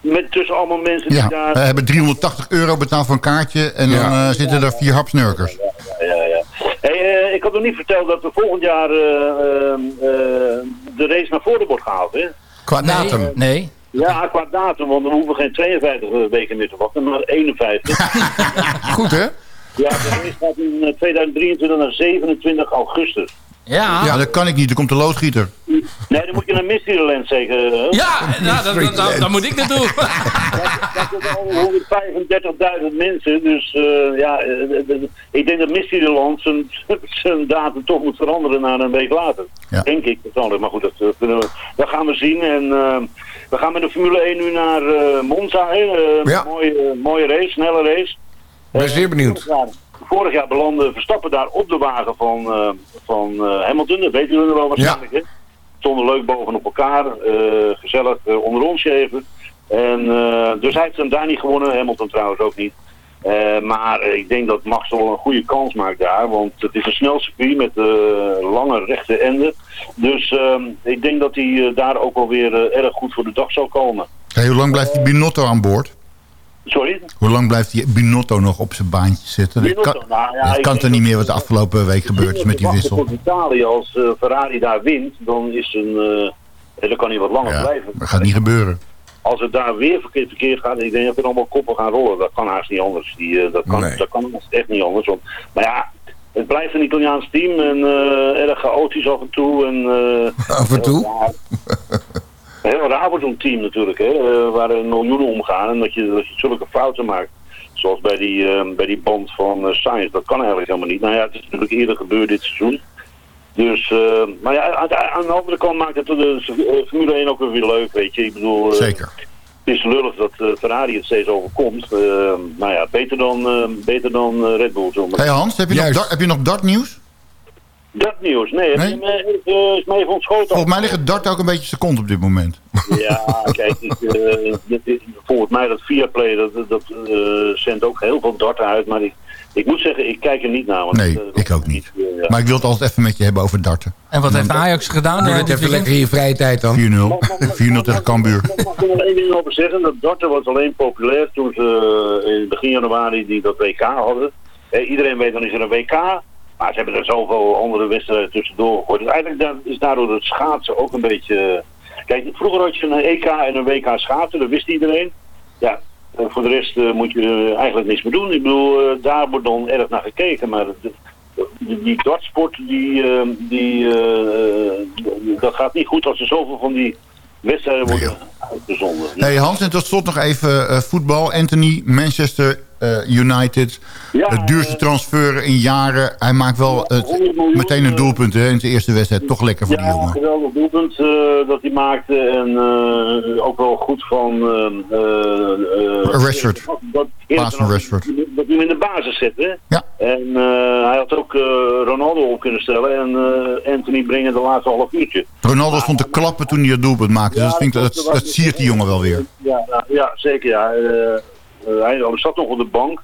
Met tussen allemaal mensen die Ja, daar... we hebben 380 euro betaald voor een kaartje en dan eh, zitten er vier hapsnurkers. Ja, ja, ja. Hey, eh, ik had nog niet verteld dat er volgend jaar eh, de race naar voren wordt gehaald, hè? Qua datum. Nee. Ja, qua datum, want we hoeven geen 52 weken meer te wachten, maar 51. Goed, hè? ja, de race gaat in eh, 2023 naar 27 augustus. Ja. Ja, dat kan ik niet. Er komt de loodgieter. Nee, dan moet je naar Mysteryland zeker. hè? Ja, nou, dat, dat, dat, dat moet ik naartoe. Dat zijn al 135.000 mensen, dus eh, ja, eh, eh, ik denk dat Mysteryland zijn, zijn datum toch moet veranderen naar een week later. Ja. Denk ik persoonlijk, maar goed, dat, eh, kunnen we, dat gaan we zien. En eh, we gaan met de Formule 1 nu naar eh, Monza, hè? Eh, Ja. mooie, mooie race, snelle race. Ik ben zeer benieuwd. Vorig jaar, belandde Verstappen daar op de wagen van, eh, van eh, Hamilton, dat weten jullie wel waarschijnlijk, hè? Stonden leuk bovenop elkaar, eh, gezellig eh, onder ons even. En, eh, dus hij heeft hem daar niet gewonnen, Hamilton trouwens ook niet. Maar ik denk dat Max wel een goede kans maakt daar, want het is een snel circuit met eh, lange rechte enden. Dus ehm, ik denk dat hij daar ook wel weer eh, erg goed voor de dag zal komen. Hey, hoe lang blijft die Binotto aan boord? Sorry? Hoe lang blijft die Binotto nog op zijn baantje zitten? Dat Binotto, kan, nou ja, dat kan toch niet meer wat de afgelopen week gebeurd is met die wissel? Tot Italië, als eh, Ferrari daar wint, dan is een, eh, dan kan hij wat langer Ja, blijven. dat gaat niet gebeuren. Als het daar weer verkeerd, verkeerd gaat, ik denk dat er allemaal koppen gaan rollen. Dat kan haast niet anders. Die, dat, kan, Nee. dat kan echt niet anders. Want, maar ja, het blijft een Italiaans team en erg chaotisch af en toe. En, Af en toe? heel raar voor zo'n team natuurlijk, hè, eh, waar er miljoenen omgaan en dat je, dat je zulke fouten maakt. Zoals bij die, eh, bij die band van uh, Science. Dat kan eigenlijk helemaal niet. Nou ja, het is natuurlijk eerder gebeurd dit seizoen. Dus, eh, maar ja, aan, aan de andere kant maakt het de eh, Formule 1 ook weer weer leuk, weet je. Ik bedoel, eh, Zeker. het is lullig dat eh, Ferrari het steeds overkomt. Eh nou ja, beter dan, eh, beter dan eh, Red Bull. Zo maar. Hey Hans, heb je, nog, Juist. heb je nog dartnieuws? Dat nieuws, nee, Nee? je me, eh, is me even ontschoten. Volgens mij ligt het dart ook een beetje second op dit moment. Ja, kijk, ik, eh, dit- volgens mij dat Viaplay, dat, dat eh, zendt ook heel veel darten uit. Maar ik, ik moet zeggen, ik kijk er niet naar. Want Nee, ik ook niet. ja. Maar ik wil het altijd even met je hebben over darten. En wat heeft Ajax gedaan? Doe het dit even lekker in je vrije tijd dan. 4-0. 4-0 tegen Cambuur. Ik mag er nog één ding over zeggen. Dat darten was alleen populair toen ze in begin januari die, dat WK hadden. Eh, iedereen weet dan is er een WK. Maar ze hebben er zoveel andere wedstrijden tussendoor gegooid. Dus eigenlijk is daardoor het schaatsen ook een beetje... eh, Kijk, vroeger had je een EK en een WK schaatsen. Dat wist iedereen. Ja, voor de rest eh, moet je eigenlijk niks meer doen. Ik bedoel, eh, daar wordt dan erg naar gekeken. Maar de- die, die dartsport, die, die, dat gaat niet goed als er zoveel van die wedstrijden worden uitgezonden. Hey Hans, en tot slot nog even voetbal. Anthony, Manchester United. Ja, het duurste transfer in jaren. Hij maakt wel het, meteen een doelpunt hè, in de eerste wedstrijd. Toch lekker voor die Ja, jongen. geweldig doelpunt eh, dat hij maakte. En eh, ook wel goed van... eh, eh, eh, Rashford. Dat, Paas van Rashford. Dat hij hem in de basis zet, hè? Ja. En eh, hij had ook eh, Ronaldo op kunnen stellen. En eh, Anthony brengen de laatste half uurtje. Ronaldo stond te klappen toen hij dat doelpunt maakte. Dus dat, dat siert die jongen wel weer. Ja, ja, ja, zeker ja. Eh, hij zat nog op de bank.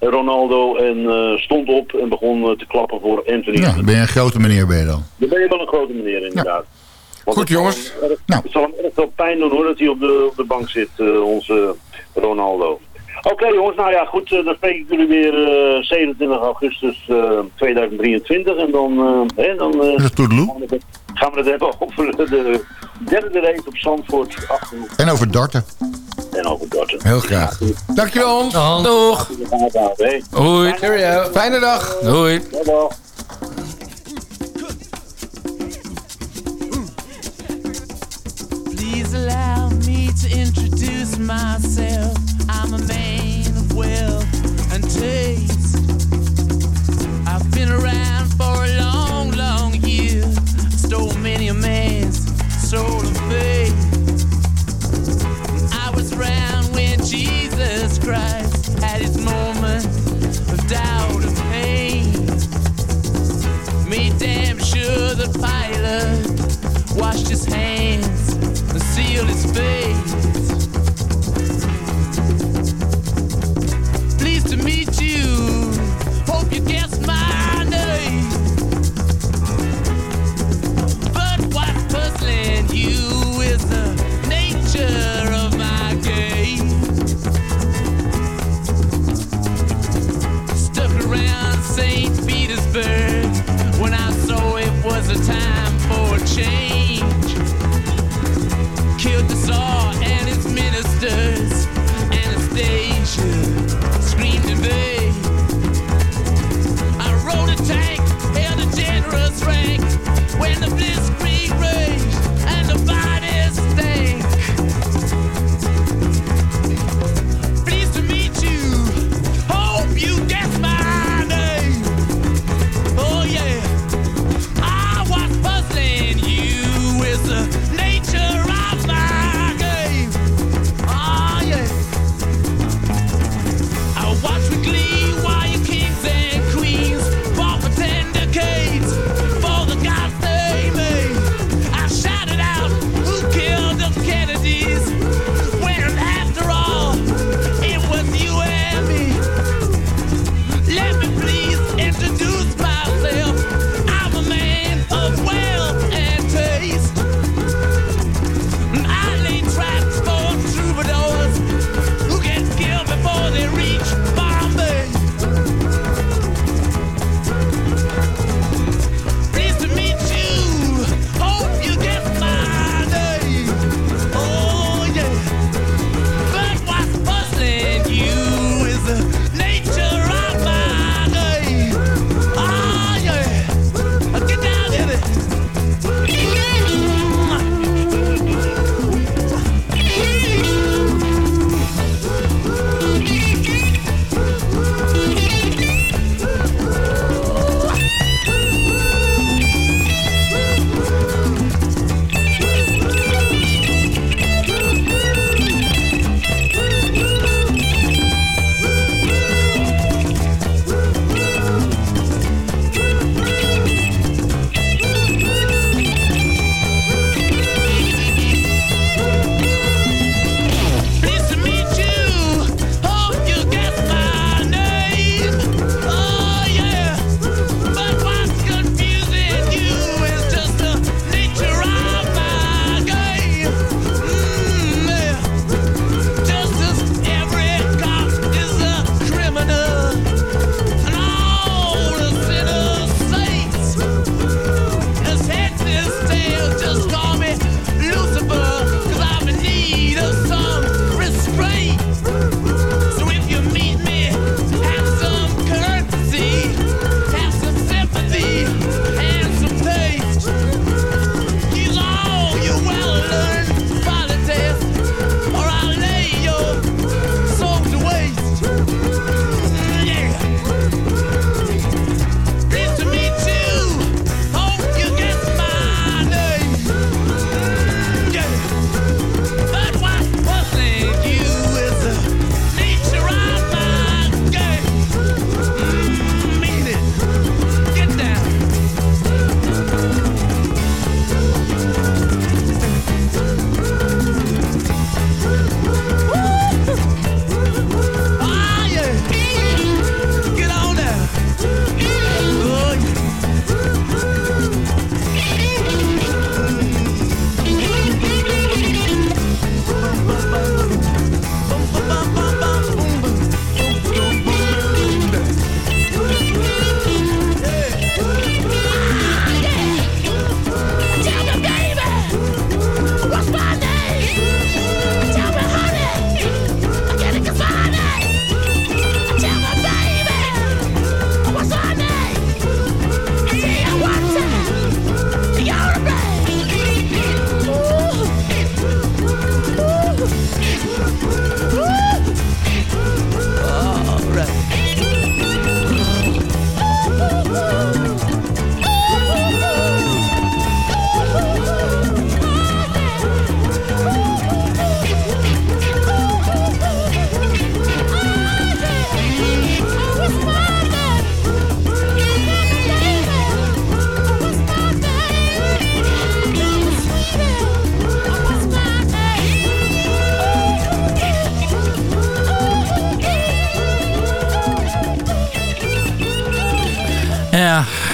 Ronaldo en eh, stond op en begon eh, te klappen voor Anthony. Ja, dan ben je een grote meneer ben je dan. Dan ben je wel een grote meneer inderdaad. Goed, zal jongens. erg- Nou. Het zal hem erg veel pijn doen hoor, dat hij op de, op de bank zit, onze Ronaldo. Oké jongens, nou ja goed, dan spreek ik jullie weer eh, 27 augustus eh, 2023. En dan, hè, dan gaan, we het, hebben over de derde race op Zandvoort. En over darten. En over. Heel graag. Dankjewel Hans. Doeg. Hey. Hoi. Fijne dag. Doei. Dag. Please allow me to introduce myself. I'm a man of wealth and taste. I've been around for a long, long year. Stole many a man's soul of faith. Jesus Christ had his moment of doubt and pain. Made damn sure that Pilate washed his hands and sealed his face. Change.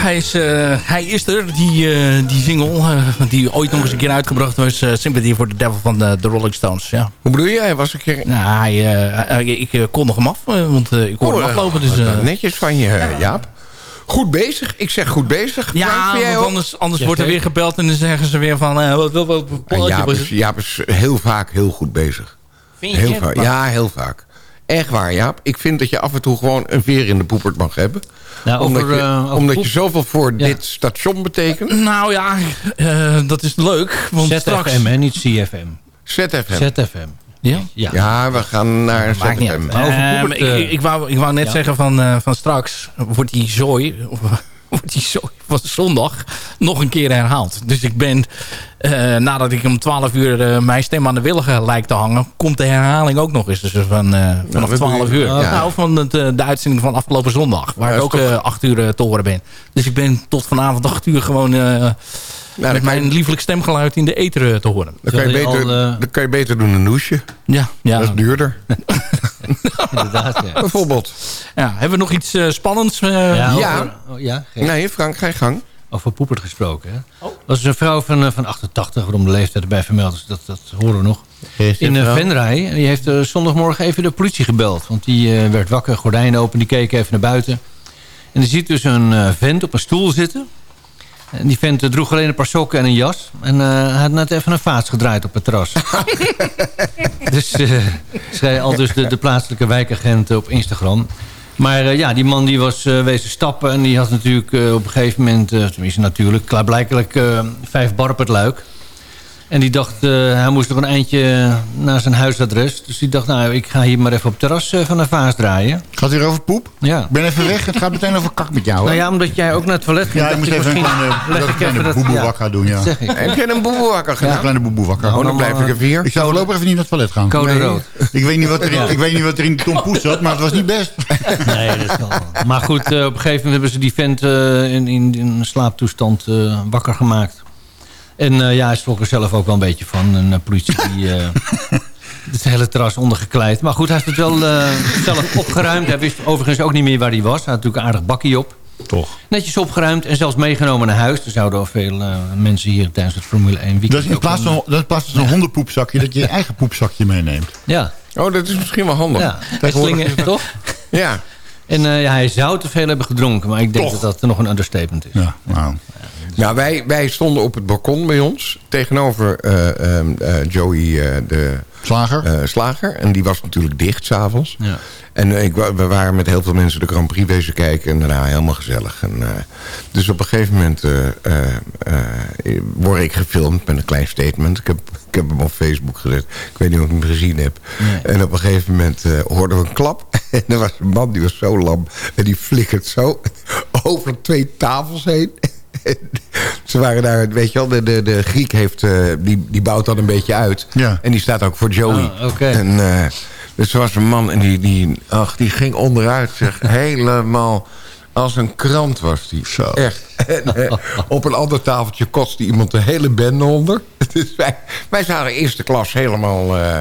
Hij is, eh, hij is er. Die, eh, die single eh, die ooit nog eens een keer uitgebracht was. eh, Sympathy for the Devil van de, de Rolling Stones. Ja. Hoe bedoel je? Hij was een keer... Nou, hij, eh, hij- ik eh, kondig hem af. want eh, ik hoorde Oh, hem aflopen. Dus, eh, netjes van je, Jaap. Goed bezig. Ik zeg goed bezig. Ja, jij want anders, anders wordt er weer gebeld. En dan zeggen ze weer van... eh, wat, wat, wat, wat plaatje Jaap, is? Jaap is heel vaak heel goed bezig. Vind je? Heel vaak. Ja, heel vaak. Echt waar, Jaap. Ik vind dat je af en toe gewoon een veer in de poepert mag hebben. Nou, over, omdat je, eh, omdat je zoveel voor dit station betekent. Nou ja, eh, dat is leuk. Want ZFM straks... en niet CFM. ZFM. ZFM. Ja? Ja. Ja, we gaan naar Maakt niet ZFM. uit. Eh, maar ik, ik, wou, ik wou net ja. zeggen van, eh, van straks wordt die zooi, of, wordt die zooi van zondag nog een keer herhaald. Dus ik ben, eh, nadat ik om 12 uur eh, mijn stem aan de willige lijkt te hangen, komt de herhaling ook nog eens. Dus van, eh, vanaf wat 12 doe je? uur. Ja. Nou, van het, eh, de uitzending van afgelopen zondag. Waar Ja, ik ook toch- eh, 8 uur eh, te horen ben. Dus ik ben tot vanavond 8 uur gewoon eh, dan met mijn je- lieflijk stemgeluid in de ether eh, te horen. Dan kan, je beter, al, eh, dan kan je beter doen een douche. Ja, ja. Dat is duurder. Inderdaad, ja. Bijvoorbeeld. ja. Hebben we nog iets eh, spannends? eh? Ja, Ja. over- oh, ja, Nee, Frank, ga je gang. over poepert gesproken. Hè? Dat is een vrouw van, eh, van 88, waarom de leeftijd erbij vermeld is. Dat, dat horen we nog. In uh, Venray. En die heeft zondagmorgen even de politie gebeld. Want die werd wakker, gordijnen open, die keek even naar buiten. En die ziet dus een eh, vent op een stoel zitten. En die vent eh, droeg alleen een paar sokken en een jas. En hij had net even een vaats gedraaid op het terras. dus zei al dus de, de plaatselijke wijkagent op Instagram. Maar ja, die man die was wezen stappen. En die had natuurlijk op een gegeven moment... tenminste natuurlijk, klaarblijkelijk vijf bar op het luik. En die dacht, eh, hij moest nog een eindje naar zijn huisadres. Dus die dacht, nou, ik ga hier maar even op het terras eh, van een vaas draaien. Gaat het hier over poep? Ja. Ik ben even weg. Het gaat meteen over kak met jou. Hè? Nou ja, omdat jij ook naar het toilet ging. Ja, ik moet even een kleine, leg dat ik ik een even kleine dat- boeboewak ja, ga doen. Ja. dat zeg ik. Heb je een boeboewakker Ja, een kleine boeboewakker. Oh, dan blijf ik er vier. Ik zou voorlopig even niet naar het toilet gaan. Code Nee. rood. Ik weet, niet wat er in, ik weet niet wat er in die Tom Poes zat, maar het was niet best. Nee, dat kan wel. Maar goed, eh, op een gegeven moment hebben ze die vent eh, in, in, in een slaaptoestand eh, wakker gemaakt. En eh, ja, hij schrok er zelf ook wel een beetje van. Een politie die eh, het hele terras ondergekleid. Maar goed, hij heeft het wel eh, zelf opgeruimd. Hij wist overigens ook niet meer waar hij was. Hij had natuurlijk een aardig bakkie op. Toch. Netjes opgeruimd en zelfs meegenomen naar huis. Er zouden al veel eh, mensen hier tijdens het Formule 1 weekend... Dat is in plaats een- van, dat is plaats van zo'n hondenpoepzakje, dat je je eigen poepzakje meeneemt. Ja, Oh, dat is misschien wel handig. ja. Slingen, toch? Ja. En eh, ja, hij zou te veel hebben gedronken. Maar ik denk dat dat nog een understatement is. Ja, nou. Nou, wij, wij stonden op het balkon bij ons. Tegenover eh, ehm, eh, Joey eh, de Slager? Slager. En die was natuurlijk dicht s'avonds. Ja. En ik, we waren met heel veel mensen de Grand Prix bezig kijken. En daarna helemaal gezellig. En, dus op een gegeven moment word ik gefilmd met een klein statement. Ik heb, ik heb hem op Facebook gezet. Ik weet niet of ik hem gezien heb. En op een gegeven moment hoorden we een klap. En er was een man die was zo lam. En die flikkert zo over twee tafels heen. Ze waren daar, weet je wel, de, de, de Griek heeft, eh, die, die bouwt dan een beetje uit. Ja. En die staat ook voor Joey. Ah, oké. En eh, dus er was een man en die, die, ach, die ging onderuit, zeg, helemaal als een krant was die. Zo. Echt. En, eh, op een ander tafeltje kostte iemand de hele bende onder. Dus wij, wij zagen eerste klas helemaal, eh,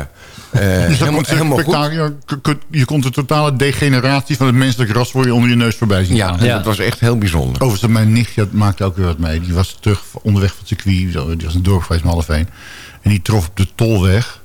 eh, Dus dat helemaal, komt helemaal goed. je- komt de totale degeneratie van het menselijk ras voor je onder je neus voorbij zien Ja, en dat was echt heel bijzonder. Overigens, mijn nichtje maakte ook weer wat mee. Die was terug onderweg van het circuit. Die was een dorp geweest half één. En die trof op de tolweg.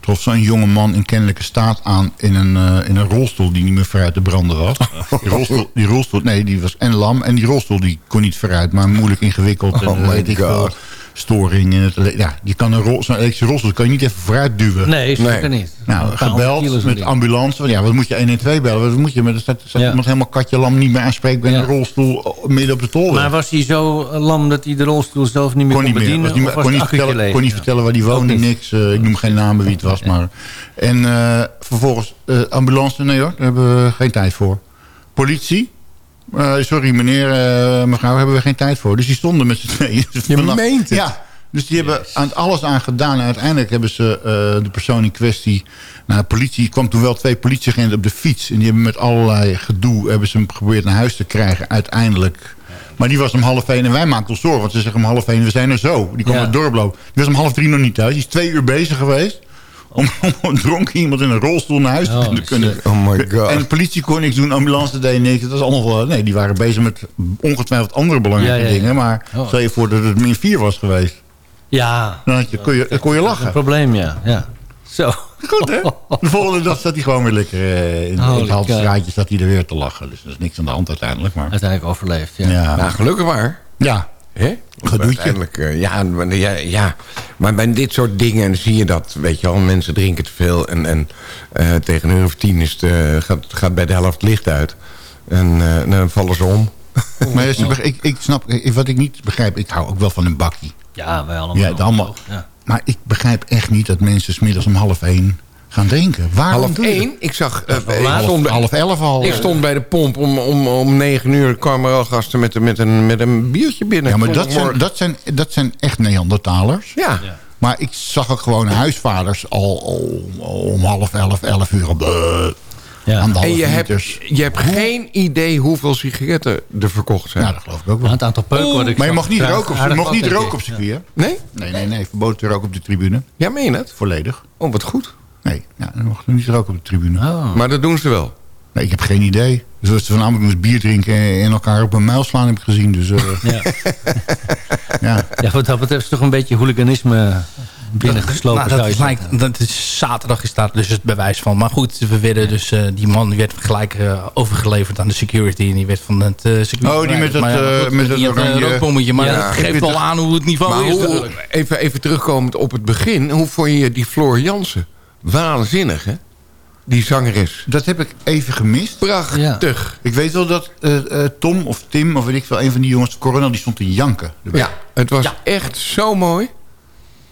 Trof zo'n jonge man in kennelijke staat aan in een, eh, in een rolstoel die niet meer vooruit te branden was. Die rolstoel, die rolstoel, nee, die was en lam. En die rolstoel die kon niet vooruit, maar moeilijk ingewikkeld. en, Oh eh, my weet ik God. Storing in het... Ja, je kan een rol, zo'n elektrische rolstoel kan je niet even vooruit duwen. Nee, zeker Nee. niet. Nou, Een gebeld met ambulance. Ja, wat moet je 112 bellen? Wat moet je met er staat, staat Ja. iemand helemaal katje lam niet meer aanspreekbaar in Ja. een rolstoel midden op de tolweg? Maar was hij zo lam dat hij de rolstoel zelf niet meer kon, kon niet meer. bedienen? Niet, was kon, niet vertellen, leeg? kon niet vertellen waar die woonde, niks. Eh, ik noem geen namen wie het was. Maar. En eh, vervolgens eh, ambulance, nee hoor, daar hebben we geen tijd voor. Politie, eh, sorry meneer, eh, mevrouw, hebben we geen tijd voor. Dus die stonden met z'n tweeën. Je meent het. Ja, dus die hebben aan alles aan gedaan. En uiteindelijk hebben ze eh, de persoon in kwestie... Nou, de politie kwam toen wel twee politieagenten op de fiets. En die hebben met allerlei gedoe... hebben ze hem geprobeerd naar huis te krijgen uiteindelijk... Maar die was om half één en wij maakten ons zorgen. Want ze zeggen om half één, we zijn er zo. Die kwam Ja. het dorp lopen. Die was om half drie nog niet thuis. Die is twee uur bezig geweest om, om een dronken iemand in een rolstoel naar huis te Oh, kunnen- kunnen. shit. Oh my god. En de politie kon niks doen, ambulance deed niks. Dat was allemaal wel, nee, die waren bezig met ongetwijfeld andere belangrijke Ja, ja, ja. dingen. Maar Oh. stel je voor dat het min 4 was geweest. Ja, Dan had je, kon, je, kon je een lachen. probleem, ja. ja. Zo. Goed, hè? De volgende dag zat hij gewoon weer lekker eh, in, in het halve cow. straatje zat hij er weer te lachen. Dus er is niks aan de hand uiteindelijk. Maar, Uiteindelijk overleefd, ja. ja. Nou, gelukkig maar. ja. Hè? Gedoetje. Uiteindelijk, eh, ja, maar- ja, ja, maar bij dit soort dingen zie je dat, weet je wel, mensen drinken te veel en, en eh, tegen een uur of tien is het, eh, gaat, gaat bij de helft licht uit. En eh, dan vallen ze om. Maar beg- ik, ik snap, wat ik niet begrijp, ik hou ook wel van een bakkie. Ja, wij allemaal. Ja, allemaal. Ja. Maar ik begrijp echt niet dat mensen smiddags om half één gaan drinken. Waarom Half één, ik zag... eh, dat? ik, Half, stond bij, half elf al. ik stond bij de pomp om, om, om negen uur, kwamen er al gasten met, een- met, een, met een biertje binnen. Ja, maar dat zijn, dat, zijn, dat zijn echt Neandertalers. Ja. Maar ik zag ook gewoon huisvaders al, al om half elf, elf uur op de... Ja. Aan de En je hebt, je hebt geen idee hoeveel sigaretten er verkocht zijn. Ja, dat geloof ik ook Ja, wel. het aantal peuken wat ik Maar je mag niet roken op, je mag niet roken op circuit, hè? Nee? Nee, nee, nee. Verboden te roken op de tribune. Ja, meen je het? Volledig. Oh, wat goed. Nee, ja, dan mag je niet roken op de tribune. Oh. Maar dat doen ze wel. Nee, ik heb geen idee. Dus als ze voornamelijk moest bier drinken en elkaar op een muil slaan heb ik gezien. Dus eh, Ja. ja. ja, wat dat betreft is toch een beetje hooliganisme binnengeslopen. Nou, dat, lijkt, dat is zaterdag is daar dus het bewijs van. Maar goed, we werden dus, eh, die man werd gelijk eh, overgeleverd aan de security. En die werd van het eh security. Oh, die met het, Maar ja, eh, goed, met het oranje- rookbommetje. Maar Ja, dat ik geeft wel het. aan hoe het niveau Maar is. hoe, even, even terugkomend op het begin. Hoe vond je die Floor Jansen? Waanzinnig, hè? Die zangeres. Dat heb ik even gemist. Prachtig. Ik weet wel dat eh, eh, Tom of Tim of weet ik veel, een van die jongens, Coronel, die stond te janken. Ja, het was echt zo mooi.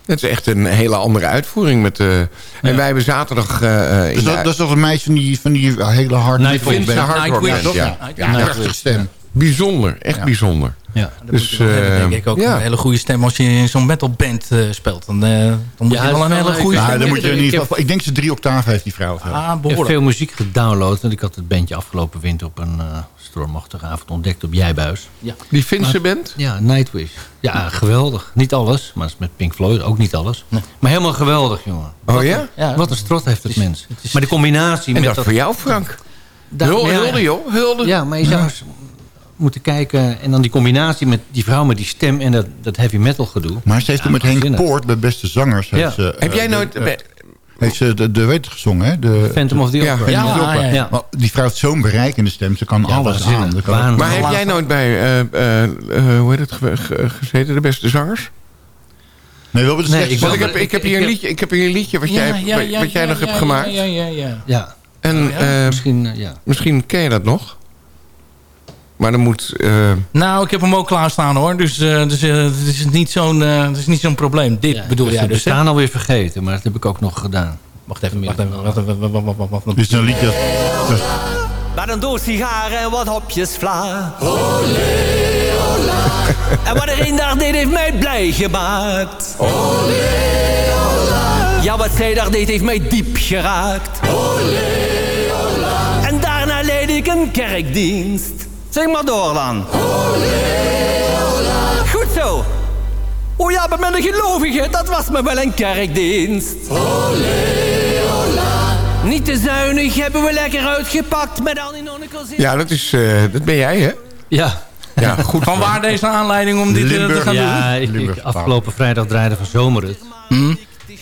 Het is echt een hele andere uitvoering. Met, eh, En wij hebben zaterdag... eh, eh, in Dus dat, dat is toch een meisje van die, van die hele harde Nightwish. hardrock Ja, ja. Ja, Ja. prachtige stem. Bijzonder, echt Ja. bijzonder. Ja. Dus, Dat hebben, eh, denk ik ook ja. een hele goede stem als je in zo'n metalband eh speelt. Dan, eh, dan moet Ja, je wel een is hele goede Ja, stem dan moet je geval, ik denk ze drie octaven heeft die vrouw. Ah, Ik heb veel muziek gedownload. Want ik had het bandje afgelopen winter op een uh, stormachtige avond ontdekt op Jijbuis. Ja. Die Finse band? Ja, Nightwish. Ja, geweldig. Niet alles, maar is met Pink Floyd ook niet alles. Maar helemaal geweldig, jongen. Oh Wat ja? een- Ja. Wat een strot heeft het mens. Maar de combinatie En met dat voor jou, Frank? Da- Hul- ja. Hulde, joh. Hulde. Ja, maar je zou moeten kijken. En dan die combinatie met die vrouw met die stem en dat, dat heavy metal gedoe. Maar ze heeft toen met Henk waanzinnig. Poort bij Beste Zangers. Ja. Heeft ze, eh, Heb jij de- nooit... eh, heeft ze de, de weet gezongen, hè? De, Phantom of the. Opera. Ja, ja, ja. Maar die vrouw heeft zo'n bereikende stem. Ze kan Ja, alles aan. Kan-. Maar heb jij nooit bij, eh, eh, eh, hoe heet het, ge- ge- gezeten, de beste zangers? Nee, wel bij de Nee, ik Want ik heb, ik heb hier een ik- liedje, ik heb hier een liedje wat jij, Ja, ja, ja, wat jij ja, nog ja, hebt gemaakt. Ja, ja, ja, ja. Ja, En eh, misschien, eh, ja. misschien ken je dat nog. Maar dan moet... eh, Nou, ik heb hem ook klaarstaan hoor. Dus, eh, dus eh, het is niet zo'n het is niet zo'n probleem. Dit Ja, bedoel ik jij heb dus, hè? staan alweer vergeten, maar dat heb ik ook nog gedaan. Wacht even, wacht even. Wacht even, wacht even, wacht even, wacht. Dit is een liedje. Met een doos sigaren en wat hopjes vla. En wat er een daar deed heeft mij blij gemaakt. Ja, wat zij daar deed heeft mij diep geraakt. En daarna leid ik een kerkdienst. Zeg maar door dan. Goed zo. O ja, maar met een gelovige, dat was me wel een kerkdienst. Niet te zuinig hebben we lekker uitgepakt met al die nonnekels in. ja, dat, is, eh, dat ben jij, hè? Ja, Ja, goed. Van waar deze aanleiding om dit eh, te gaan doen? ja ik, afgelopen vrijdag draaide van Zomerrit.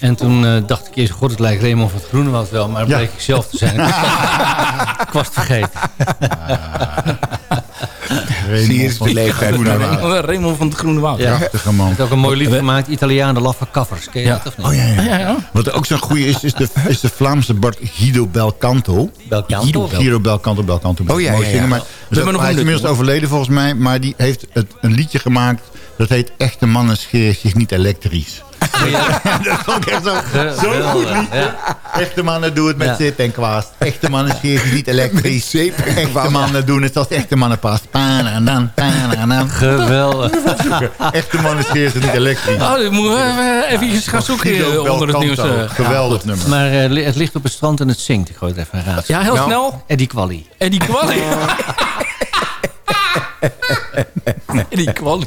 En toen eh, dacht ik eerst, god, het lijkt Raymond van het Groenewoud wel. Maar dat Ja. bleek ik zelf te zijn. ik was het vergeten. Zie je eens de leeftijd. Groene van- Woud. Oh, Raymond van het Groene Woud. Ja. Prachtige man. Heb ook een mooi lied gemaakt, Italiaan, de laffe kaffers. Ken je Ja. dat of niet? Oh ja, ja. Ja, ja. Wat ook zo'n goeie is, is de, is de Vlaamse Bart Guido Belcanto. Belcanto? Guido, Guido Belcanto, Belcanto. Oh ja, Mooi ja, zingen, ja. Maar, hebben nog hij een is inmiddels hoor. overleden volgens mij. Maar die heeft het, een liedje gemaakt. Dat heet Echte mannen scheren zich niet elektrisch. dat is ook echt zo- zo'n goed liedje. Echte mannen doen het met Ja. zip en kwaast. Echte mannen scheren niet elektrisch. zeep en Echte kwaast. mannen doen het zoals echte mannen past. Pananan, pananan. Geweldig. Echte mannen scheren zich niet elektrisch. Oh, dit moeten we eh, even gaan zoeken eh, onder het nieuws. eh. Geweldig nummer. Maar eh, het ligt op het strand en het zingt. Ik gooi het even een raadsel. Ja, heel Nou. snel. Eddie Quali. En die kwaliteit. die kwalie.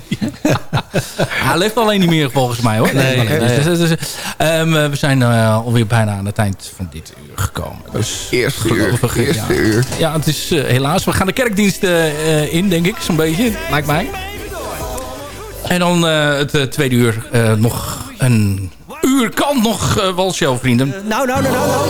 Hij leeft alleen niet meer volgens mij hoor. Nee, nee, Dus- nee. dus- dus- ehm, we zijn eh, alweer bijna aan het eind van dit uur gekomen. Dus Eerste uur, eerste ja. uur. Ja, het is eh, helaas. We gaan de kerkdienst eh, in, denk ik. Zo'n beetje, lijkt mij. En dan eh, het eh, tweede uur eh, nog een uur kan nog eh, wel show, vrienden. Nou, nou, nou, nou, nou.